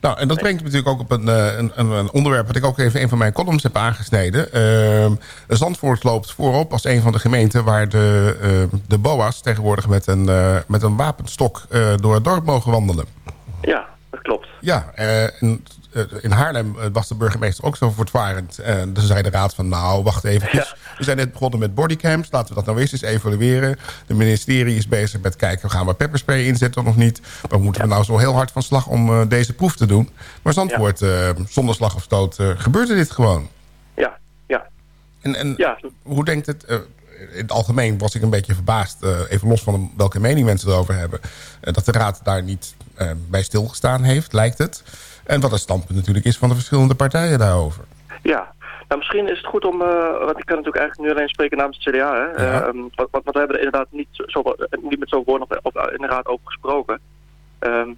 [SPEAKER 7] Nou, en dat brengt me natuurlijk ook op een, eh, een, een, onderwerp... wat ik ook even een van mijn columns heb aangesneden. Ehm, Zandvoort loopt voorop als een van de gemeenten... waar de, eh, de BOA's tegenwoordig met een, eh, met een wapenstok eh, door het dorp mogen wandelen.
[SPEAKER 10] Ja, dat klopt.
[SPEAKER 7] Ja, en, in Haarlem eh, was de burgemeester ook zo voortvarend. En dus zei de raad van, nou, wacht even. We zijn net begonnen met bodycams. Laten we dat nou eerst eens evalueren. De ministerie is bezig met kijken, gaan we pepperspray inzetten of niet? Maar moeten we nou zo heel hard van slag om eh, deze proef te doen? Maar Zandvoort, eh, zonder slag of stoot, eh, gebeurde dit gewoon.
[SPEAKER 10] Ja, ja.
[SPEAKER 7] En, en hoe denkt het... eh, in het algemeen was ik een beetje verbaasd, eh, even los van welke mening mensen erover hebben, eh, dat de raad daar niet eh, bij stilgestaan heeft, lijkt het. En wat het standpunt natuurlijk is van de verschillende partijen daarover.
[SPEAKER 10] Ja, nou, misschien is het goed om, eh, want ik kan natuurlijk eigenlijk nu alleen spreken namens het CDA, hè.
[SPEAKER 7] Ja.
[SPEAKER 10] Ehm, want, want we hebben er inderdaad niet, zo, niet met zo'n woord of, of in de raad over gesproken. Ehm,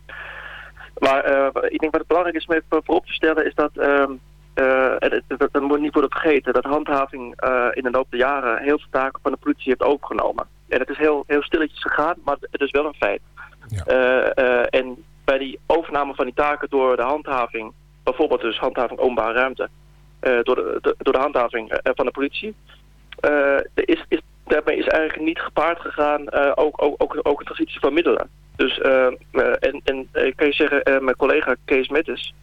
[SPEAKER 10] maar eh, ik denk wat het belangrijk is om even voorop te stellen is dat, ehm, eh, en het- dat, dat moet niet worden vergeten, dat handhaving eh, in de loop der jaren heel veel taken van de politie heeft overgenomen. En het is heel, heel stilletjes gegaan, maar het is wel een feit. Eh, eh, en bij die overname van die taken door de handhaving, bijvoorbeeld dus handhaving openbare ruimte, eh, door, de, de- door de handhaving eh, van de politie, eh, is, is, daarmee is eigenlijk niet gepaard gegaan ook, ook, ook, ook een transitie van middelen. Dus, en, en ik kan je zeggen, mijn collega Kees Mettes,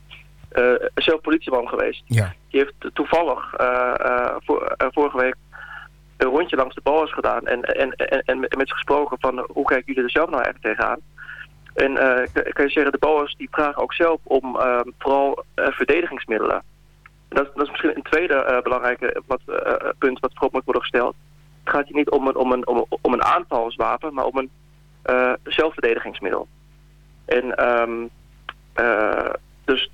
[SPEAKER 10] zelf politieman geweest.
[SPEAKER 7] Ja.
[SPEAKER 10] Die heeft toevallig voor, vorige week een rondje langs de BOA's gedaan en, en, en, en met ze gesproken van hoe kijken jullie er zelf nou eigenlijk tegenaan. En eh, ik kan je zeggen, de BOA's die vragen ook zelf om eh, vooral eh, verdedigingsmiddelen. Dat, dat is misschien een tweede eh, belangrijke wat, eh, punt wat voorop moet worden gesteld. Het gaat hier niet om een, om een, om, een aanvalswapen, maar om een eh, zelfverdedigingsmiddel. En ehm, eh, dus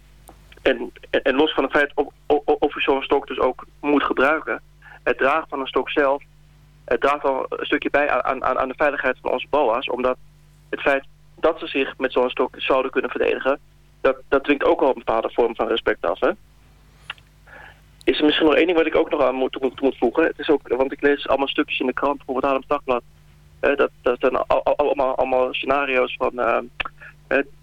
[SPEAKER 10] en, en, en los van het feit of, of, of je zo'n stok dus ook moet gebruiken, het dragen van een stok zelf, het draagt al een stukje bij aan, aan, aan de veiligheid van onze boa's, omdat het feit dat ze zich met zo'n stok zouden kunnen verdedigen, dat, dat dwingt ook al een bepaalde vorm van respect af. Hè? Is er misschien nog één ding wat ik ook nog aan moet, moet, voegen. Het is ook, want ik lees allemaal stukjes in de krant, bijvoorbeeld Haarlem Dagblad. Dat, dat zijn al- al- allemaal, scenario's van eh,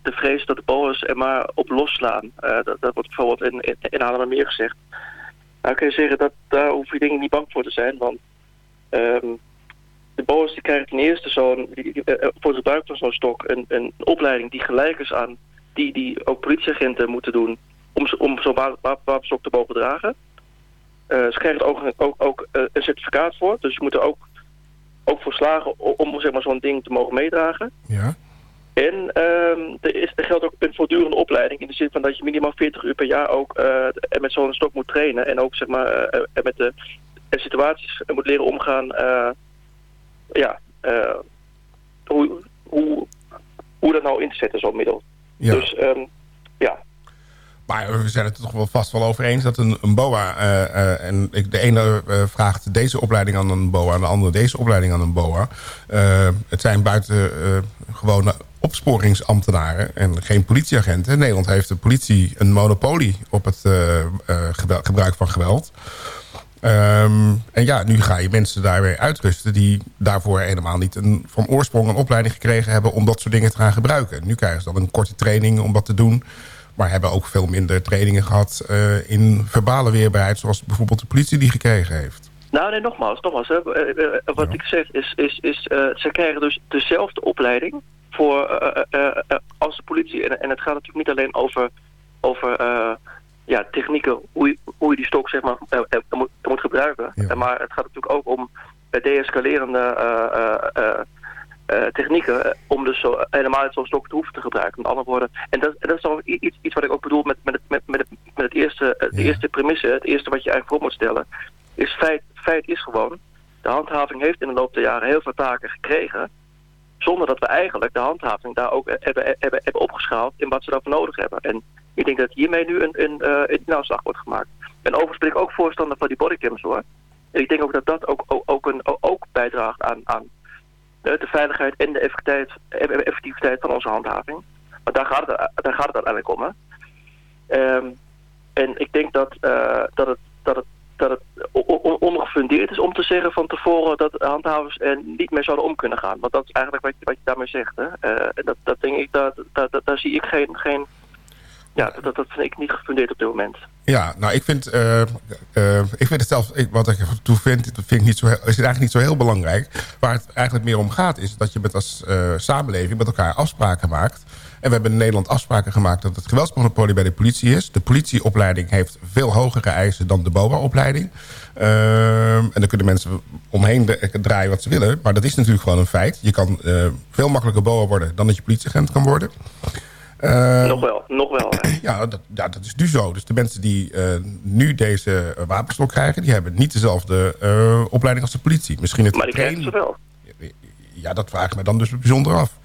[SPEAKER 10] de vrees dat de boa's er maar op losslaan. Eh, dat, dat wordt bijvoorbeeld in, in, in Haarlemmermeer gezegd. Nou kun je zeggen, dat, daar hoef je dingen niet bang voor te zijn. Want ehm, de boa's die krijgen ten eerste zo'n, die- eh, voor het gebruik van zo'n stok een, een opleiding die gelijk is aan die die ook politieagenten moeten doen om, om zo'n wa- wa- wapenstok te mogen dragen. Eh, ze krijgen er ook, ook, ook eh, een certificaat voor. Dus je moet er ook, ook voor slagen om zeg maar, zo'n ding te mogen meedragen.
[SPEAKER 7] Ja.
[SPEAKER 10] En ehm, er, is, er geldt ook een voortdurende opleiding. In de zin van dat je minimaal 40 uur per jaar ook eh, met zo'n stok moet trainen. En ook zeg maar, eh, eh, met de eh, situaties moet leren omgaan. Ja, eh, hoe, hoe, hoe dat nou in te zetten, zo'n middel.
[SPEAKER 7] Ja.
[SPEAKER 10] Dus ehm, ja,
[SPEAKER 7] Maar we zijn het er toch wel vast wel over eens dat een, een BOA... eh, eh, en ik, de ene vraagt deze opleiding aan een BOA... en de andere deze opleiding aan een BOA. Het zijn buiten eh, gewone opsporingsambtenaren... en geen politieagenten. In Nederland heeft de politie een monopolie... op het gebruik van geweld. Ehm, en ja, nu ga je mensen daar weer uitrusten... die daarvoor helemaal niet een, van oorsprong een opleiding gekregen hebben... om dat soort dingen te gaan gebruiken. Nu krijgen ze dan een korte training om dat te doen... maar hebben ook veel minder trainingen gehad... eh, in verbale weerbaarheid... zoals bijvoorbeeld de politie die gekregen heeft.
[SPEAKER 10] Nou, nee, nogmaals, nogmaals. Hè. Eh, eh, wat ik zeg is, is, is ze krijgen dus dezelfde opleiding voor als de politie. En, en het gaat natuurlijk niet alleen over, over ja, technieken, hoe je, hoe je die stok zeg maar, eh, eh, moet, moet gebruiken. Eh, Maar het gaat natuurlijk ook om deescalerende eh, technieken om dus zo, helemaal niet zo'n stok te hoeven te gebruiken. Met andere woorden. En dat, dat is dan iets, iets wat ik ook bedoel met, met, het, met, met, het, met het eerste, de eerste premisse, het eerste wat je eigenlijk voor moet stellen is feit, feit is gewoon, de handhaving heeft in de loop der jaren heel veel taken gekregen, zonder dat we eigenlijk de handhaving daar ook hebben, hebben, hebben opgeschaald in wat ze daarvoor nodig hebben. En ik denk dat hiermee nu een, een, eh, een inhaalslag wordt gemaakt. En overigens ben ik ook voorstander van die bodycams hoor. En ik denk ook dat dat ook, ook, een, ook bijdraagt aan, aan eh, de veiligheid en de effectiviteit, eh, effectiviteit van onze handhaving. Want daar gaat het, daar gaat het uiteindelijk om. Hè. Ehm, en ik denk dat, eh, dat het, dat het, dat het ongefundeerd is om te zeggen van tevoren dat handhavers er niet meer zouden om kunnen gaan. Want dat is eigenlijk wat je, wat je daarmee zegt. Hè. Eh, dat, dat denk ik, dat, dat, daar zie ik geen, geen ja, dat, dat vind ik niet gefundeerd op dit moment.
[SPEAKER 7] Ja, nou, ik vind, eh, eh, ik vind het zelf, wat ik toe vind, vind ik niet zo, heel- is eigenlijk niet zo heel belangrijk. Waar het eigenlijk meer om gaat, is dat je met als eh, samenleving met elkaar afspraken maakt. En we hebben in Nederland afspraken gemaakt dat het geweldsmonopolie bij de politie is. De politieopleiding heeft veel hogere eisen dan de BOA-opleiding. Ehm, en daar kunnen mensen omheen draaien wat ze willen. Maar dat is natuurlijk gewoon een feit. Je kan veel makkelijker BOA worden dan dat je politieagent kan worden. Ehm,
[SPEAKER 10] nog wel, nog wel.
[SPEAKER 7] Ja, dat, ja, dat is nu zo. Dus de mensen die eh, nu deze uh, wapenstok krijgen... die hebben niet dezelfde opleiding als de politie. Misschien het
[SPEAKER 10] maar die krijgen ze wel.
[SPEAKER 7] Ja, dat vraag ik me dan dus bijzonder af.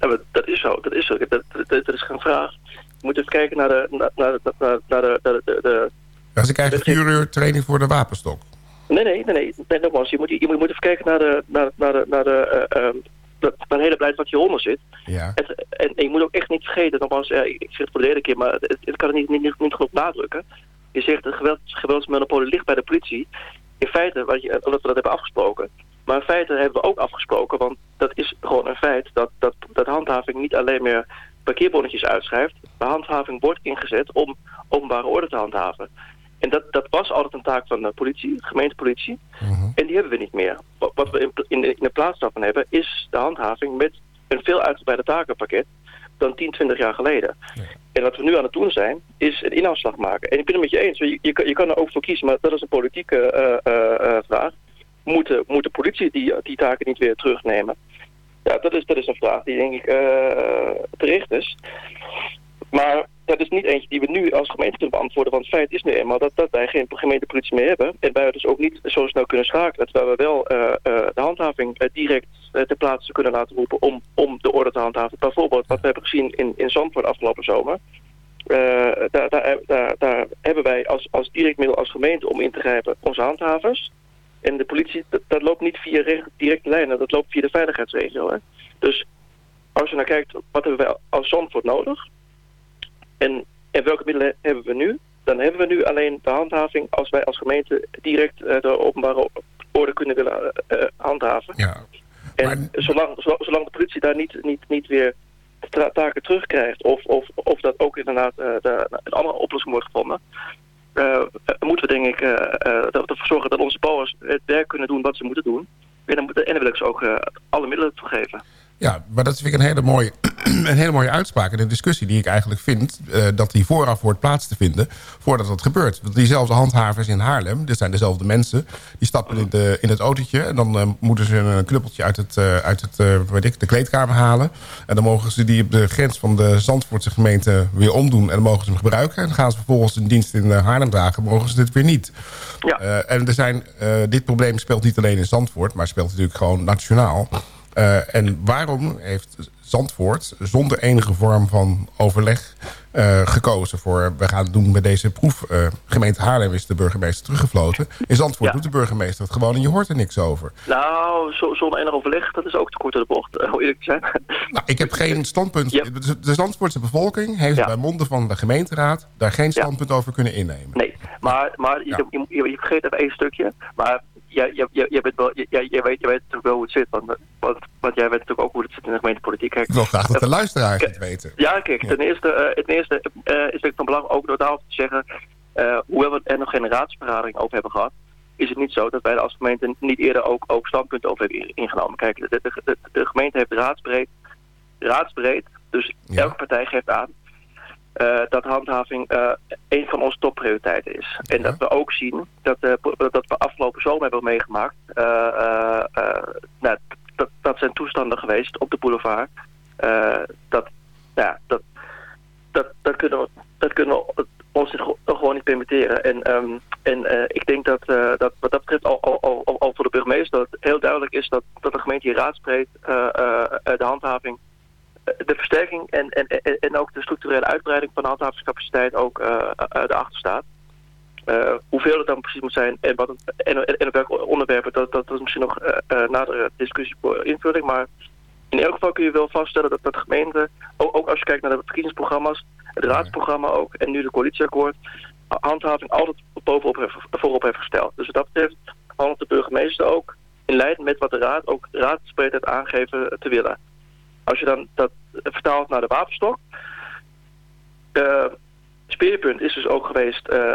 [SPEAKER 10] Ja, dat is zo. Dat is, zo. Dat, dat, dat is geen vraag. Je moet even kijken naar de... Naar, naar, naar, naar de, de, de, de
[SPEAKER 7] ja, ze krijgen vier uur training voor de wapenstok.
[SPEAKER 10] Nee, nee, nee. nee, nee nogmaals, je moet, je, moet, je moet even kijken naar de... Naar, naar de, naar de uh, dat een hele beleid wat hieronder zit.
[SPEAKER 7] Ja.
[SPEAKER 10] En, en, en, je moet ook echt niet vergeten, nogmaals, ja, ik zeg het voor de derde keer, maar het, het kan het niet, niet, niet, niet genoeg nadrukken. Je zegt het geweld, geweldsmonopolie ligt bij de politie. In feite, wat je, omdat we dat hebben afgesproken. Maar in feite hebben we ook afgesproken, want dat is gewoon een feit, dat, dat, dat handhaving niet alleen meer parkeerbonnetjes uitschrijft. Maar handhaving wordt ingezet om openbare orde te handhaven. En dat, dat was altijd een taak van de politie, gemeentepolitie. Uh -huh. En die hebben we niet meer. Wat, wat we in, in, in, de plaats daarvan hebben, is de handhaving met een veel uitgebreider takenpakket dan 10, 20 jaar geleden. Ja. En wat we nu aan het doen zijn, is een inhaalslag maken. En ik ben het met je eens, je, je, je kan er ook voor kiezen, maar dat is een politieke uh, uh, vraag. Moet de, moet de politie die, die taken niet weer terugnemen? Ja, dat is, dat is een vraag die denk ik terecht is. Maar dat is niet eentje die we nu als gemeente kunnen beantwoorden. Want het feit is nu eenmaal dat, dat wij geen gemeentepolitie meer hebben. En wij dus ook niet zo snel kunnen schakelen. Terwijl we wel uh, uh, de handhaving uh, direct ter plaatse kunnen laten roepen om, om de orde te handhaven. Bijvoorbeeld wat we hebben gezien in, in Zandvoort afgelopen zomer. eh, daar, daar, daar, daar hebben wij als, als direct middel als gemeente om in te grijpen onze handhavers. En de politie, dat, loopt niet via re- directe lijnen, dat loopt via de veiligheidsregio. Hè? Dus als je naar kijkt, wat hebben wij als Zandvoort nodig? En, en welke middelen hebben we nu? Dan hebben we nu alleen de handhaving als wij als gemeente direct eh, de openbare orde kunnen willen eh, eh, handhaven.
[SPEAKER 7] Ja.
[SPEAKER 10] En zolang, zolang, de politie daar niet, niet, niet weer taken terugkrijgt... of, of, of dat ook inderdaad de, een andere oplossing wordt gevonden... moeten we denk ik eh, ervoor zorgen dat onze BOA's het werk kunnen doen wat ze moeten doen. En dan, en dan wil ik ze ook alle middelen toe geven.
[SPEAKER 7] Ja, maar dat vind ik een hele mooie, een hele mooie uitspraak. En een discussie die ik eigenlijk vind... eh, dat die vooraf hoort plaats te vinden voordat dat gebeurt. Want diezelfde handhavers in Haarlem, dit zijn dezelfde mensen... die stappen in, de, in het autootje en dan eh, moeten ze een knuppeltje uit, het, eh, uit het, weet ik, de kleedkamer halen. En dan mogen ze die op de grens van de Zandvoortse gemeente weer omdoen... en dan mogen ze hem gebruiken. En dan gaan ze vervolgens een dienst in Haarlem dragen, mogen ze dit weer niet. Eh, en er zijn, dit probleem speelt niet alleen in Zandvoort... maar speelt natuurlijk gewoon nationaal... Eh, en waarom heeft Zandvoort zonder enige vorm van overleg eh, gekozen voor... we gaan doen met deze proef. Eh, gemeente Haarlem is de burgemeester teruggefloten. In Zandvoort doet de burgemeester het gewoon en je hoort er niks over.
[SPEAKER 10] Nou, zo, zonder enig overleg, dat is ook te kort door de bocht, om eerlijk te zijn.
[SPEAKER 7] Nou, ik heb geen standpunt. De- De Zandvoortse bevolking heeft bij monden van de gemeenteraad... daar geen standpunt over kunnen innemen.
[SPEAKER 10] Nee, maar, maar je, je vergeet even één stukje. Maar jij, jij, jij, jij, bent wel, jij, jij, jij weet, jij weet natuurlijk wel hoe het zit. Want, want, want jij weet natuurlijk ook hoe het zit in de gemeentepolitiek. Kijk,
[SPEAKER 7] Ik wil graag dat de luisteraars
[SPEAKER 10] kijk,
[SPEAKER 7] het weten.
[SPEAKER 10] Ja, kijk, ten eerste, eh, ten eerste eh, is het van belang ook door daarop te zeggen... eh, hoewel we er nog geen raadsvergadering over hebben gehad... is het niet zo dat wij als gemeente niet eerder ook, ook standpunten over hebben ingenomen. Kijk, de, de, de, de gemeente heeft raadsbreed, raadsbreed dus elke partij geeft aan... eh, dat handhaving eh, een van onze topprioriteiten is. En dat we ook zien dat, eh, dat we afgelopen zomer hebben meegemaakt. nou, dat, dat zijn toestanden geweest op de boulevard. dat, ja, dat, dat, dat, kunnen we, dat kunnen we ons gewoon niet permitteren. En, ehm, en ik denk dat, dat wat dat betreft al, al, al, al voor de burgemeester dat het heel duidelijk is dat, dat de gemeente hier raadsbreed eh, de handhaving de versterking en, en, en, ook de structurele uitbreiding van de handhavingscapaciteit ook eh eh, erachter staat. Eh, hoeveel het dan precies moet zijn en, wat het, en, en, en op welke onderwerpen, dat, dat is misschien nog eh eh, nadere discussie voor invulling. Maar in elk geval kun je wel vaststellen dat, dat gemeente, ook, ook als je kijkt naar de verkiezingsprogramma's, het raadsprogramma ook en nu de coalitieakkoord, handhaving altijd bovenop heeft, voorop heeft gesteld. Dus wat dat betreft handelt de burgemeester ook in lijn met wat de raad ook raadsbreed heeft aangegeven te willen. Als je dan dat vertaalt naar de wapenstok. eh speerpunt is dus ook geweest eh,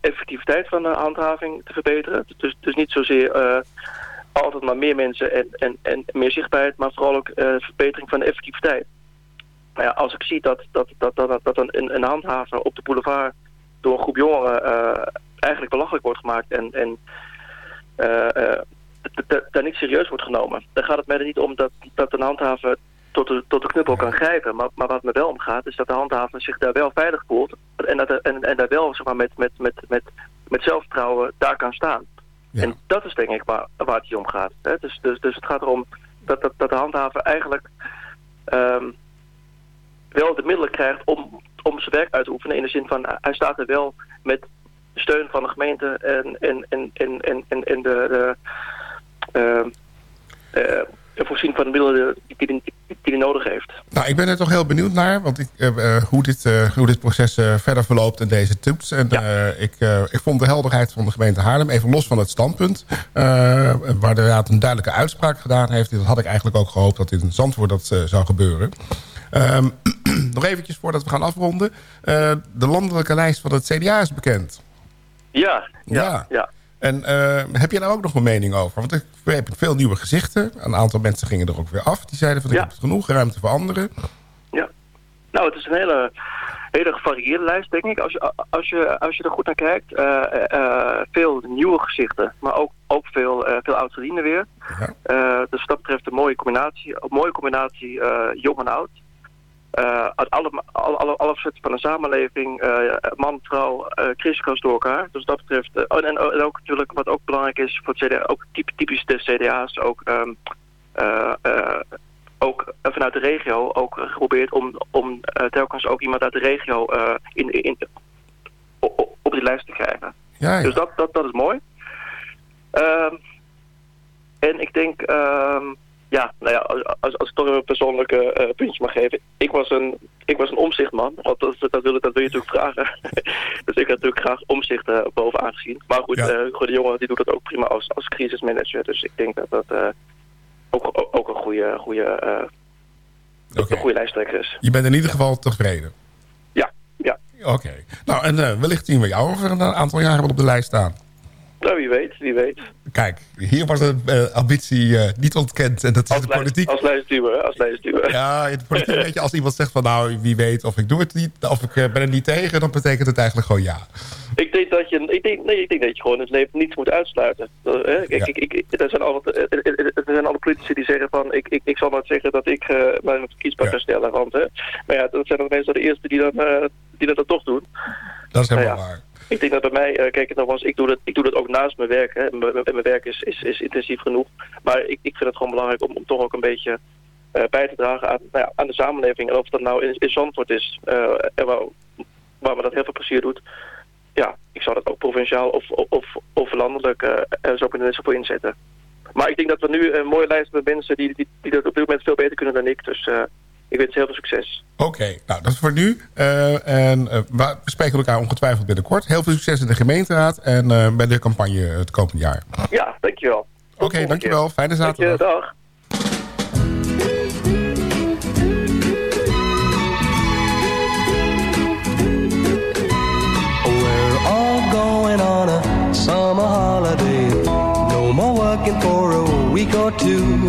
[SPEAKER 10] effectiviteit van de handhaving te verbeteren. Dus, dus niet zozeer altijd maar meer mensen en, en, en meer zichtbaarheid, maar vooral ook verbetering van de effectiviteit. Ja, als ik zie dat, dat, dat, dat, dat een, een handhaver op de boulevard door een groep jongeren eigenlijk belachelijk wordt gemaakt en, en daar niet serieus wordt genomen. Dan gaat het mij er niet om dat, dat een handhaver tot de, tot de knuppel kan grijpen. Maar, maar wat me wel om gaat, is dat de handhaver zich daar wel veilig voelt. En, dat, er- en, en daar wel zeg maar, met, met, met, met, met zelfvertrouwen daar kan staan. En dat is denk ik waar, waar het hier om gaat. Hè? Dus, dus, dus het gaat erom dat, dat, dat de handhaver eigenlijk ehm, wel de middelen krijgt om, om zijn werk uit te oefenen. In de zin van, hij staat er wel met steun van de gemeente en, en, en, en, en, en, en de... de ehm, eh, voorzien van de middelen die hij die, die nodig heeft.
[SPEAKER 7] Nou, ik ben er toch heel benieuwd naar want ik, eh, eh, hoe, dit, eh, hoe dit proces verder verloopt in deze toets. En eh, ik, eh, ik vond de helderheid van de gemeente Haarlem, even los van het standpunt... eh, waar de raad een duidelijke uitspraak gedaan heeft. Dat had ik eigenlijk ook gehoopt dat in Zandvoort dat zou gebeuren. Ehm, nog eventjes voordat we gaan afronden. Eh, de landelijke lijst van het CDA is bekend.
[SPEAKER 10] Ja,
[SPEAKER 7] ja.
[SPEAKER 10] ja.
[SPEAKER 7] En eh, heb je daar ook nog een mening over? Want ik heb veel nieuwe gezichten. Een aantal mensen gingen er ook weer af. Die zeiden van ik heb genoeg ruimte voor anderen.
[SPEAKER 10] Nou, het is een hele, hele gevarieerde lijst, denk ik. Als je, als je, als je er goed naar kijkt. Eh, eh, veel nieuwe gezichten, maar ook, ook veel, veel oud-gedienden weer. Eh, dus wat dat betreft een mooie combinatie. Een mooie combinatie jong en oud. Eh, uit alle, alle, alle, alle facetten van de samenleving, eh, man, vrouw, risico's door elkaar. Dus dat betreft, oh, en, en ook natuurlijk wat ook belangrijk is voor het CDA, ook typ, typisch de CDA's, ook, ehm, eh, eh, ook vanuit de regio ook geprobeerd om, om telkens ook iemand uit de regio in, in, op, die lijst te krijgen.
[SPEAKER 7] Ja, ja.
[SPEAKER 10] Dus dat, dat, dat is mooi. Ehm, en ik denk, ehm, ja, nou ja, als, als, ik toch een persoonlijke eh, puntje mag geven. Ik was een, ik was een omzichtman, want dat, dat, wil, dat wil je natuurlijk vragen. dus ik had natuurlijk graag omzicht eh, bovenaan gezien. Maar goed,
[SPEAKER 7] Ja.
[SPEAKER 10] eh, de Jonge die doet dat ook prima als, als crisismanager. Dus ik denk dat dat eh, ook, ook, een goede, goede, eh, een goede lijsttrekker is.
[SPEAKER 7] Je bent in ieder geval tevreden.
[SPEAKER 10] Ja, ja.
[SPEAKER 7] Oké. Nou, en eh, wellicht zien we jou over een aantal jaren wel op de lijst staan.
[SPEAKER 10] Nou, wie weet, wie weet.
[SPEAKER 7] Kijk, hier wordt de eh, ambitie eh, niet ontkend. En dat is de politiek.
[SPEAKER 10] Als lijstduwer, als lijstduwer.
[SPEAKER 7] Ja, in de politiek weet je, als iemand zegt van nou, wie weet of ik doe het niet, of ik eh, ben er niet tegen, dan betekent het eigenlijk gewoon ja.
[SPEAKER 10] Ik denk dat je, ik denk, nee, ik denk dat je gewoon het leven niets moet uitsluiten. Dat, ik, ik, er, zijn er, er zijn alle politici die zeggen van, ik, ik, ik zal nooit zeggen dat ik eh mijn kiesbaar ga stellen. Want, hè? Maar ja, dat zijn dan meestal de eerste die, dan, eh, die dat dan toch doen.
[SPEAKER 7] Dat is helemaal
[SPEAKER 10] Nou ja.
[SPEAKER 7] waar.
[SPEAKER 10] Ik denk dat bij mij, eh, kijk, nogmaals, ik doe dat, ik doe dat ook naast mijn werk. Hè. Mijn- mijn werk is, is, is intensief genoeg. Maar ik, ik vind het gewoon belangrijk om, toch ook een beetje eh, bij te dragen aan, nou ja, aan de samenleving. En of dat nou in, in Zandvoort is, eh, en waar, waar me dat heel veel plezier doet. Ja, ik zou dat ook provinciaal of, of, of landelijk er zo zo voor inzetten. Maar ik denk dat we nu een mooie lijst hebben met mensen die, die, die dat op dit moment veel beter kunnen dan ik. Dus ik wens heel veel succes.
[SPEAKER 7] Oké, nou dat is voor nu. Eh, en eh, we spreken elkaar ongetwijfeld binnenkort. Heel veel succes in de gemeenteraad en eh, bij de campagne het komend jaar.
[SPEAKER 10] Ja, dankjewel.
[SPEAKER 7] Oké, dankjewel. Fijne
[SPEAKER 10] Dank je,
[SPEAKER 7] zaterdag.
[SPEAKER 10] dag.
[SPEAKER 11] We're all going on a summer holiday. No more working for a week or two.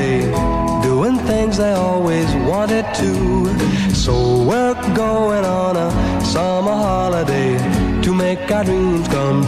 [SPEAKER 11] they always wanted to. So we're going on a summer holiday to make our dreams come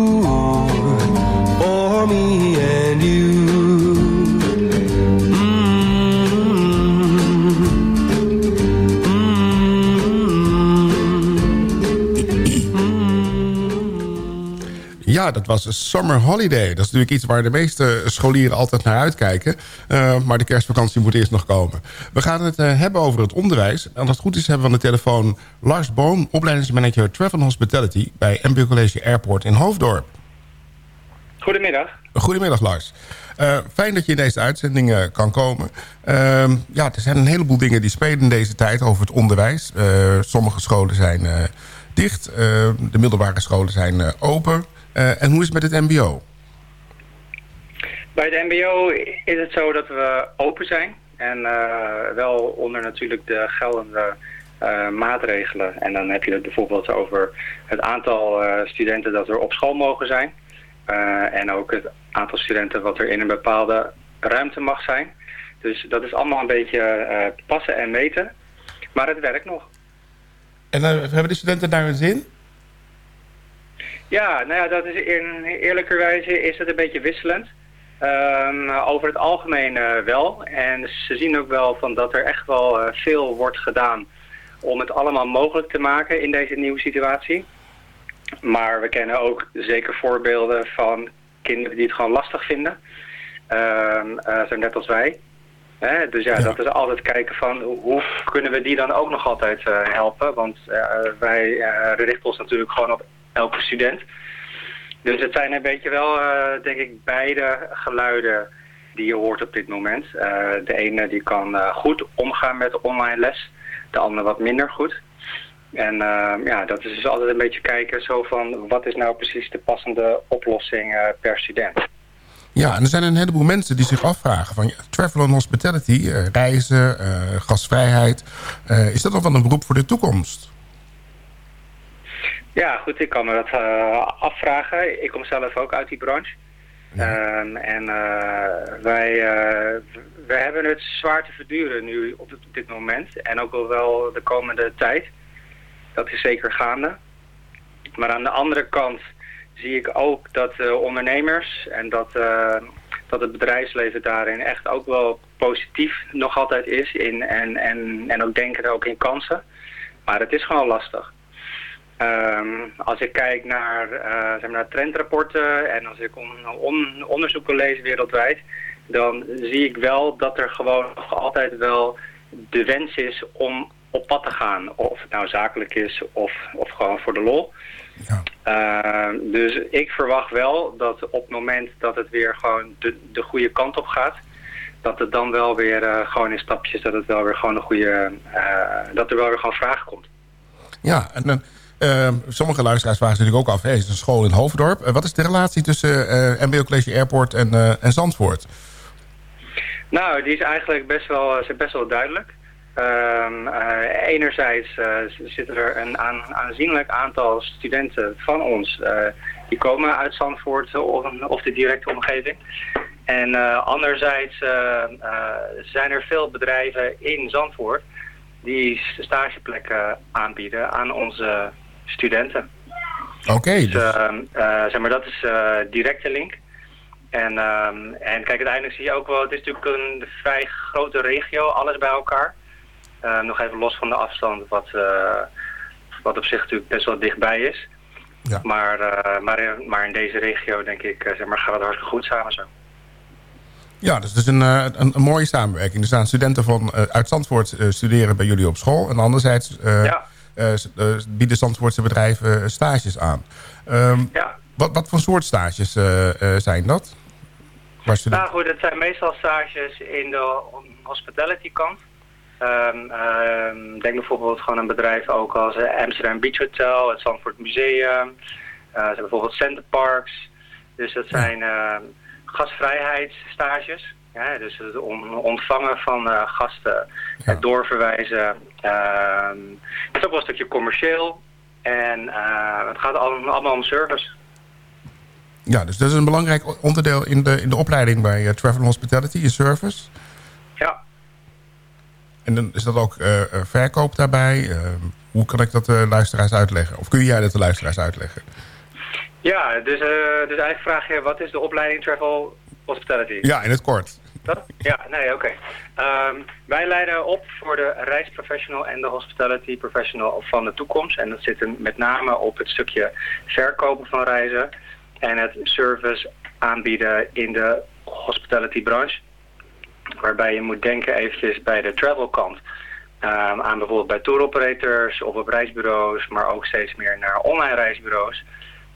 [SPEAKER 11] Me and you.
[SPEAKER 7] Ja, dat was een Summer Holiday. Dat is natuurlijk iets waar de meeste scholieren altijd naar uitkijken. Eh, maar de kerstvakantie moet eerst nog komen. We gaan het eh, hebben over het onderwijs. En als het goed is hebben we aan de telefoon Lars Boom... opleidingsmanager Travel Hospitality... bij MBO College Airport in Hoofddorp.
[SPEAKER 12] Goedemiddag.
[SPEAKER 7] Goedemiddag Lars. Eh, fijn dat je in deze uitzending eh, kan komen. Ehm, ja, er zijn een heleboel dingen die spelen in deze tijd over het onderwijs. Eh, sommige scholen zijn dicht. De middelbare scholen zijn open. En hoe is het met het mbo?
[SPEAKER 12] Bij het mbo is het zo dat we open zijn. En wel onder natuurlijk de geldende maatregelen. En dan heb je het bijvoorbeeld over het aantal studenten dat er op school mogen zijn. Eh, en ook het aantal studenten wat er in een bepaalde ruimte mag zijn. Dus dat is allemaal een beetje eh, passen en meten. Maar het werkt nog.
[SPEAKER 7] En eh, hebben de studenten daar een zin?
[SPEAKER 12] Ja, nou ja, dat is in eerlijkerwijze is het een beetje wisselend. Ehm, over het algemeen wel. En ze zien ook wel van dat er echt wel veel wordt gedaan om het allemaal mogelijk te maken in deze nieuwe situatie. Maar we kennen ook zeker voorbeelden van kinderen die het gewoon lastig vinden. Ehm, eh, zo net als wij. Hè? Dus ja, dat is altijd kijken van hoe kunnen we die dan ook nog altijd eh, helpen. Want eh, wij richten ons natuurlijk gewoon op elke student. Dus het zijn een beetje wel, denk ik, beide geluiden die je hoort op dit moment. De ene die kan goed omgaan met de online les, de andere wat minder goed. En eh, ja, dat is dus altijd een beetje kijken zo van wat is nou precies de passende oplossing eh, per student.
[SPEAKER 7] Ja, en er zijn een heleboel mensen die zich afvragen van... Ja, travel and hospitality, eh, reizen, eh, gastvrijheid... is dat nog wel een beroep voor de toekomst?
[SPEAKER 12] Ja, goed, ik kan me dat afvragen. Ik kom zelf ook uit die branche. Ehm, en wij, wij hebben het zwaar te verduren nu op dit, moment. En ook wel wel de komende tijd. Dat is zeker gaande. Maar aan de andere kant zie ik ook dat de ondernemers en dat, eh, dat het bedrijfsleven daarin echt ook wel positief nog altijd is. In, en, en, en ook denken ook in kansen. Maar het is gewoon lastig. Ehm, als ik kijk naar, eh, zeg maar naar trendrapporten en als ik on- onderzoeken lees wereldwijd, dan zie ik wel dat er gewoon nog altijd wel de wens is om op pad te gaan. Of het nou zakelijk is of, of gewoon voor de lol. Ehm, dus ik verwacht wel dat op het moment dat het weer gewoon de, de goede kant op gaat, dat het dan wel weer eh, gewoon in stapjes, dat het wel weer gewoon een goede, eh, dat er wel weer gewoon vraag komt.
[SPEAKER 7] Ja, en dan, eh, sommige luisteraars vragen natuurlijk ook af... Hey, het is een school in Hoofddorp. Eh, wat is de relatie tussen eh MBO College Airport en, eh, en Zandvoort?
[SPEAKER 12] Nou, die is eigenlijk best wel, is best wel duidelijk. Ehm, eh, enerzijds z- zitten er een aan- aanzienlijk aantal studenten van ons eh, die komen uit Zandvoort of, of de directe omgeving. En anderzijds zijn er veel bedrijven in Zandvoort die stageplekken aanbieden aan onze studenten.
[SPEAKER 7] Oké,
[SPEAKER 12] Dus,
[SPEAKER 7] dus,
[SPEAKER 12] ehm, eh, zeg maar, dat is directe link. En, ehm, en kijk, uiteindelijk zie je ook wel, het is natuurlijk een vrij grote regio, alles bij elkaar. Eh, nog even los van de afstand, wat, eh, wat op zich natuurlijk best wel dichtbij is.
[SPEAKER 7] Ja.
[SPEAKER 12] Maar, eh, maar, in- maar in deze regio, denk ik, zeg maar, gaat het hartstikke goed samen zo.
[SPEAKER 7] ja, dus het is een, een, een mooie samenwerking. Er staan studenten van, uit Zandvoort studeren bij jullie op school. En anderzijds bieden Zandvoortse bedrijven stages aan. Ehm, wat, wat voor soort stages zijn dat?
[SPEAKER 12] Nou goed, het zijn meestal stages in de hospitality kant. Ehm, denk bijvoorbeeld gewoon een bedrijf ook als eh, Amsterdam Beach Hotel, het Zandvoort Museum. Eh, ze hebben bijvoorbeeld Center Parks. Dus dat zijn ehm, gastvrijheidsstages. Ja, dus het on- ontvangen van eh, gasten, het doorverwijzen. Het is ook wel een stukje commercieel. En het gaat allemaal, om service.
[SPEAKER 7] Ja, dus dat is een belangrijk onderdeel in de, in de opleiding bij Travel Hospitality, je service.
[SPEAKER 12] Ja.
[SPEAKER 7] En dan is dat ook eh, eh, verkoop daarbij? Eh, hoe kan ik dat de luisteraars uitleggen? Of kun jij dat de luisteraars uitleggen?
[SPEAKER 12] Ja, dus, dus eigenlijk vraag je, wat is de opleiding Travel Hospitality?
[SPEAKER 7] Ja, in het kort.
[SPEAKER 12] Dat? Ja, nee, oké. Ehm, wij leiden op voor de reisprofessional en de hospitality professional van de toekomst. En dat zit hem met name op het stukje verkopen van reizen en het service aanbieden in de hospitality branche. Waarbij je moet denken eventjes bij de travel kant ehm, aan bijvoorbeeld bij tour operators of op reisbureaus, maar ook steeds meer naar online reisbureaus.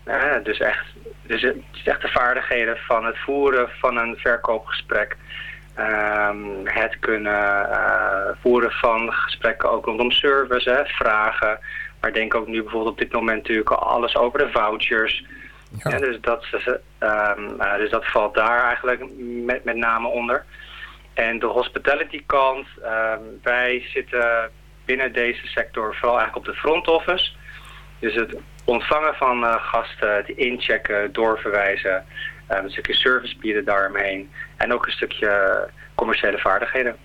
[SPEAKER 12] Eh, dus, echt, dus het is echt de vaardigheden van het voeren van een verkoopgesprek. Ehm, het kunnen eh, voeren van gesprekken ook rondom service, hè, vragen. Maar denk ook nu bijvoorbeeld op dit moment natuurlijk alles over de vouchers. Ja, dus, dat, is, ehm, eh, dus dat valt daar eigenlijk met, met name onder. En de hospitality kant, ehm, wij zitten binnen deze sector vooral eigenlijk op de front office. Dus het ontvangen van eh, gasten, het inchecken, doorverwijzen, eh, een stukje service bieden daaromheen. En ook een stukje commerciële vaardigheden.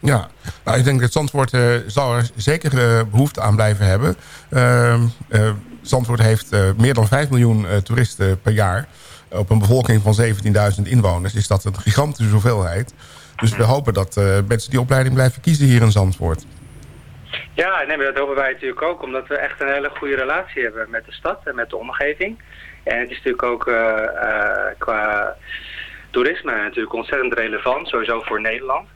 [SPEAKER 7] Ja, nou, ik denk dat Zandvoort eh, zal er zeker eh, behoefte aan blijven hebben. Ehm, eh, Zandvoort heeft meer dan 5 miljoen toeristen per jaar. Op een bevolking van 17.000 inwoners is dat een gigantische hoeveelheid. Dus we hopen dat eh, mensen die opleiding blijven kiezen hier in Zandvoort.
[SPEAKER 12] Ja, nee, maar dat hopen wij natuurlijk ook, omdat we echt een hele goede relatie hebben met de stad en met de omgeving. En het is natuurlijk ook eh, eh, qua toerisme natuurlijk ontzettend relevant, sowieso voor Nederland.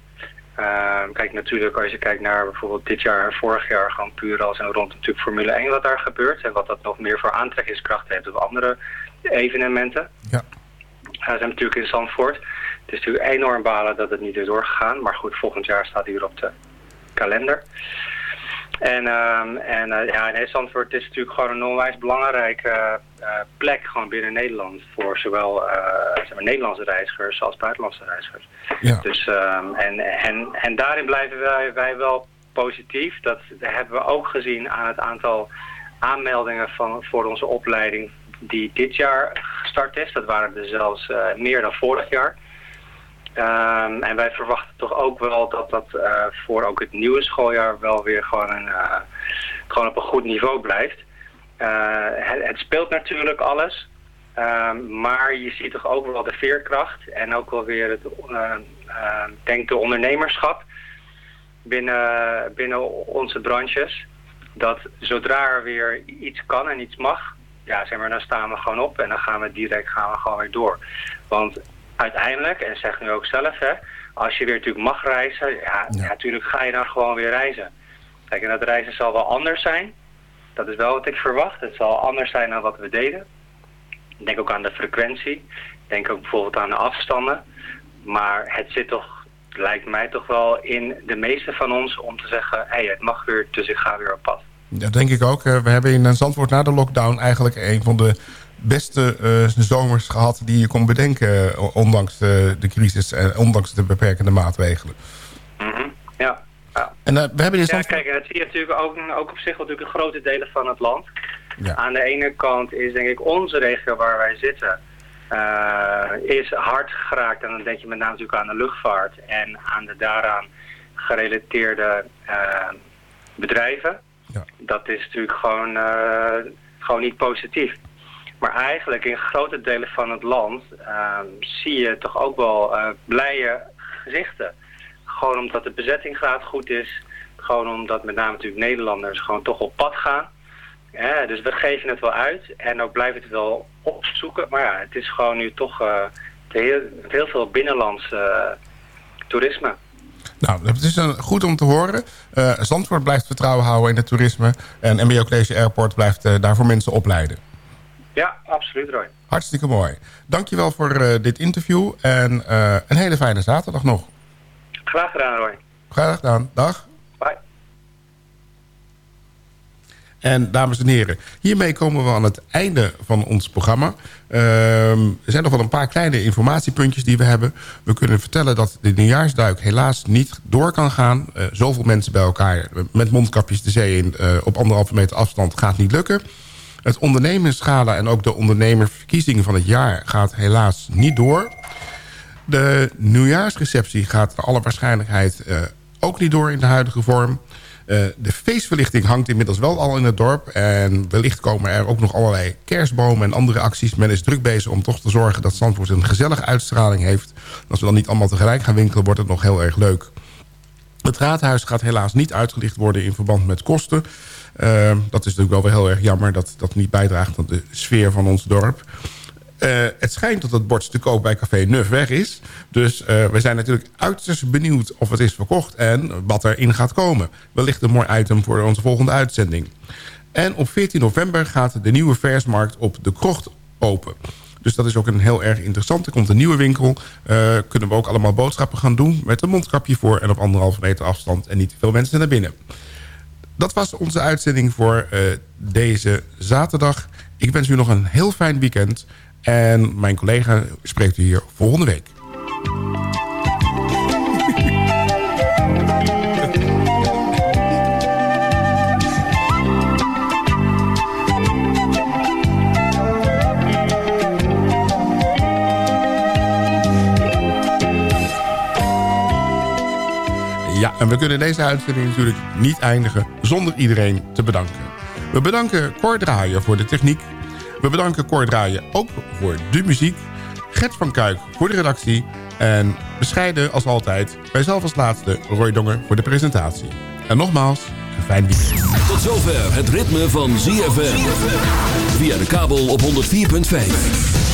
[SPEAKER 12] Eh, kijk, natuurlijk als je kijkt naar bijvoorbeeld dit jaar en vorig jaar, gewoon puur als en rond natuurlijk Formule 1 wat daar gebeurt. En wat dat nog meer voor aantrekkingskracht heeft op andere evenementen.
[SPEAKER 7] Ja.
[SPEAKER 12] Uh, zijn natuurlijk in Zandvoort. Het is natuurlijk enorm balen dat het niet is doorgegaan. Maar goed, volgend jaar staat hij weer op de kalender. En, ehm, en eh, ja, nee, Zandvoort is natuurlijk gewoon een onwijs belangrijke eh, plek gewoon binnen Nederland. Voor zowel eh, zeg maar, Nederlandse reizigers als buitenlandse reizigers.
[SPEAKER 7] Ja.
[SPEAKER 12] Dus, ehm, en, en, en daarin blijven wij, wij wel positief. Dat hebben we ook gezien aan het aantal aanmeldingen van, voor onze opleiding die dit jaar gestart is. Dat waren er zelfs eh, meer dan vorig jaar. Ehm, en wij verwachten toch ook wel dat dat eh, voor ook het nieuwe schooljaar wel weer gewoon, een, eh, gewoon op een goed niveau blijft. Eh, het, speelt natuurlijk alles. Ehm, maar je ziet toch ook wel de veerkracht en ook wel weer het, denk de ondernemerschap binnen, binnen onze branches. Dat zodra er weer iets kan en iets mag, ja, zeg maar, dan staan we gewoon op en dan gaan we direct gaan we gewoon weer door. Want uiteindelijk, en zeg nu ook zelf, hè, als je weer natuurlijk mag reizen, ja, ja. natuurlijk ga je dan gewoon weer reizen. Kijk, en dat reizen zal wel anders zijn. Dat is wel wat ik verwacht. Het zal anders zijn dan wat we deden. Ik denk ook aan de frequentie. Denk ook bijvoorbeeld aan de afstanden. Maar het zit toch, lijkt mij toch wel in de meeste van ons om te zeggen... hé, hey, het mag weer, dus ik ga weer op pad.
[SPEAKER 7] Dat denk ik ook. Eh, We hebben in Zandvoort na de lockdown eigenlijk een van de beste eh, zomers gehad die je kon bedenken. eh, Ondanks de, de crisis en ondanks de beperkende maatregelen.
[SPEAKER 12] Ja. ja.
[SPEAKER 7] En eh, we hebben in
[SPEAKER 12] Ja,
[SPEAKER 7] Zandvoort...
[SPEAKER 12] kijk, dat zie je natuurlijk ook, ook op zich natuurlijk in grote delen van het land.
[SPEAKER 7] Ja.
[SPEAKER 12] Aan de ene kant is denk ik onze regio waar wij zitten, eh, is hard geraakt. En dan denk je met name natuurlijk aan de luchtvaart en aan de daaraan gerelateerde eh, bedrijven. Dat is natuurlijk gewoon, eh, gewoon niet positief. Maar eigenlijk in grote delen van het land eh, zie je toch ook wel eh, blije gezichten. Gewoon omdat de bezettinggraad goed is. Gewoon omdat met name natuurlijk Nederlanders gewoon toch op pad gaan. Dus we geven het wel uit en ook blijven het wel opzoeken. Maar ja, het is gewoon nu toch eh, heel, heel veel binnenlands eh, toerisme.
[SPEAKER 7] Nou, het is een, goed om te horen. Eh, Zandvoort blijft vertrouwen houden in het toerisme. En MBO College Airport blijft daarvoor mensen opleiden.
[SPEAKER 12] Ja, absoluut Roy.
[SPEAKER 7] Hartstikke mooi. Dankjewel voor eh, dit interview. En eh, een hele fijne zaterdag nog.
[SPEAKER 12] Graag gedaan Roy.
[SPEAKER 7] Graag gedaan. Dag.
[SPEAKER 12] Bye.
[SPEAKER 7] En dames en heren, hiermee komen we aan het einde van ons programma. Ehm, er zijn nog wel een paar kleine informatiepuntjes die we hebben. We kunnen vertellen dat de nieuwjaarsduik helaas niet door kan gaan. Eh, zoveel mensen bij elkaar met mondkapjes de zee in op anderhalve meter afstand gaat niet lukken. Het ondernemersschala en ook de ondernemerverkiezingen van het jaar gaat helaas niet door. De nieuwjaarsreceptie gaat naar alle waarschijnlijkheid eh, ook niet door in de huidige vorm. Eh, de feestverlichting hangt inmiddels wel al in het dorp. En wellicht komen er ook nog allerlei kerstbomen en andere acties. Men is druk bezig om toch te zorgen dat Zandvoort een gezellige uitstraling heeft. Als we dan niet allemaal tegelijk gaan winkelen, wordt het nog heel erg leuk. Het raadhuis gaat helaas niet uitgelicht worden in verband met kosten. Eh, dat is natuurlijk wel weer heel erg jammer dat dat niet bijdraagt aan de sfeer van ons dorp. Eh, het schijnt dat het bord te koop bij Café Nuf weg is. Dus eh, we zijn natuurlijk uiterst benieuwd of het is verkocht en wat erin gaat komen. Wellicht een mooi item voor onze volgende uitzending. En op 14 november gaat de nieuwe versmarkt op de krocht open. Dus dat is ook een heel erg interessant. Er komt een nieuwe winkel. Kunnen we ook allemaal boodschappen gaan doen met een mondkapje voor... en op anderhalve meter afstand en niet te veel mensen naar binnen. Dat was onze uitzending voor eh, deze zaterdag. Ik wens u nog een heel fijn weekend. En mijn collega spreekt u hier volgende week. En we kunnen deze uitzending natuurlijk niet eindigen zonder iedereen te bedanken. We bedanken Cor voor de techniek. We bedanken Cor ook voor de muziek. Gert van Kuik voor de redactie. En bescheiden als altijd, wij zelf als laatste Roy Dongen voor de presentatie. En nogmaals, een fijn weekend.
[SPEAKER 13] Tot zover het ritme van ZFM. Via de kabel op 104.5.